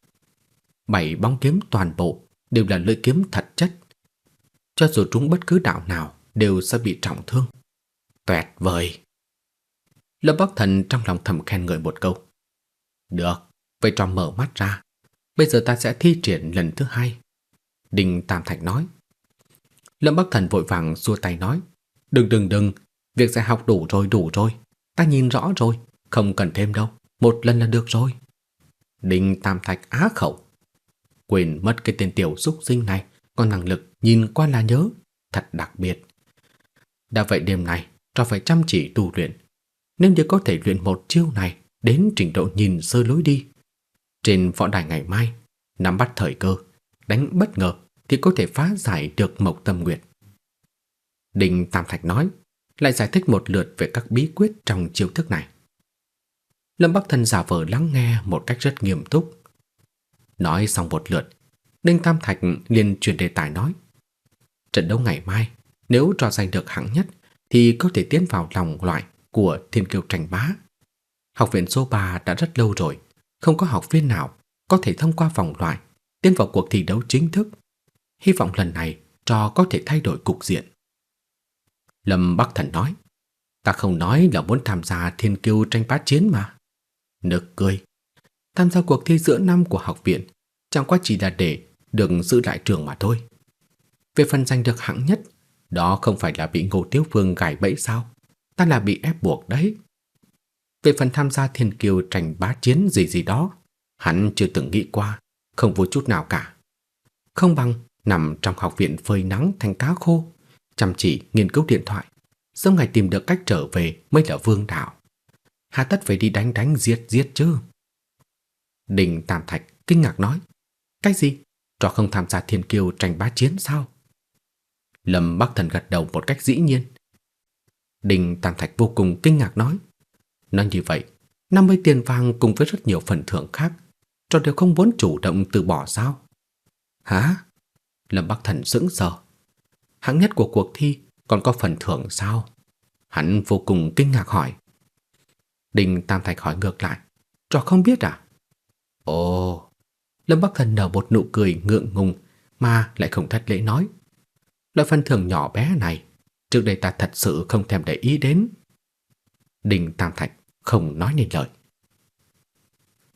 Bảy bóng kiếm toàn bộ đều là lưỡi kiếm thật chất. Cho dù trúng bất cứ đạo nào đều sẽ bị trọng thương. Tuyệt vời! Lâm Bắc Thần trong lòng thầm khen ngợi một câu. Được, vậy cho mở mắt ra. Bây giờ ta sẽ thi triển lần thứ hai. Đinh Tam Thạch nói. Lâm Bắc Thần vội vàng xua tay nói. Đừng đừng đừng, việc dạy học đủ rồi đủ rồi. Ta nhìn rõ rồi, không cần thêm đâu. Một lần là được rồi. Đinh Tam Thạch á khẩu. Quên mất cái tên tiểu xúc sinh này, có năng lực nhìn qua là nhớ, thật đặc biệt. Đã vậy đêm này, cho phải chăm chỉ tu luyện. Nếu như có thể luyện một chiêu này đến trình độ nhìn sơ lối đi, trên võ đài ngày mai, nắm bắt thời cơ, đánh bất ngờ thì có thể phá giải được Mộc Tâm Nguyệt. Đinh Tam Thạch nói, lại giải thích một lượt về các bí quyết trong chiêu thức này. Lâm Bắc Thần giả vờ lắng nghe một cách rất nghiêm túc. Nói xong một lượt, Đinh Tam Thạch liền chuyển đề tài nói. Trận đấu ngày mai, nếu trò giành được hạng nhất thì có thể tiến vào lòng loại của thiên kiêu tranh bá. Học viện số 3 đã rất lâu rồi, không có học viên nào có thể thông qua vòng loại tiến vào cuộc thi đấu chính thức. Hy vọng lần này trò có thể thay đổi cục diện. Lâm Bắc Thần nói, ta không nói là muốn tham gia thiên kiêu tranh bá chiến mà. Nực cười, tham gia cuộc thi giữa năm của học viện chẳng qua chỉ là để được giữ lại trường mà thôi. Về phần giành được hạng nhất, đó không phải là bị Ngô Tiếu Phương gài bẫy sao? Ta là bị ép buộc đấy. Về phần tham gia thiên kiều tranh bá chiến gì gì đó, hắn chưa từng nghĩ qua, không vô chút nào cả. Không bằng nằm trong học viện phơi nắng thành cá khô, chăm chỉ nghiên cứu điện thoại, sớm ngày tìm được cách trở về mới là vương đạo. Hà tất phải đi đánh đánh giết giết chứ. Đình Tam Thạch kinh ngạc nói, cái gì? Trò không tham gia thiên kiêu tranh bá chiến sao? Lâm Bắc Thần gật đầu một cách dĩ nhiên. Đình Tam Thạch vô cùng kinh ngạc nói, Nói như vậy, 50 tiền vàng cùng với rất nhiều phần thưởng khác, trò đều không muốn chủ động từ bỏ sao? Hả? Lâm Bắc Thần sững sờ. Hạng nhất của cuộc thi còn có phần thưởng sao? Hắn vô cùng kinh ngạc hỏi. Đình Tam Thạch hỏi ngược lại. Trò không biết à? Ồ, Lâm Bắc Thần nở một nụ cười ngượng ngùng mà lại không thất lễ nói. Loại phần thưởng nhỏ bé này, trước đây ta thật sự không thèm để ý đến. Đình Tam Thạch không nói nên lời.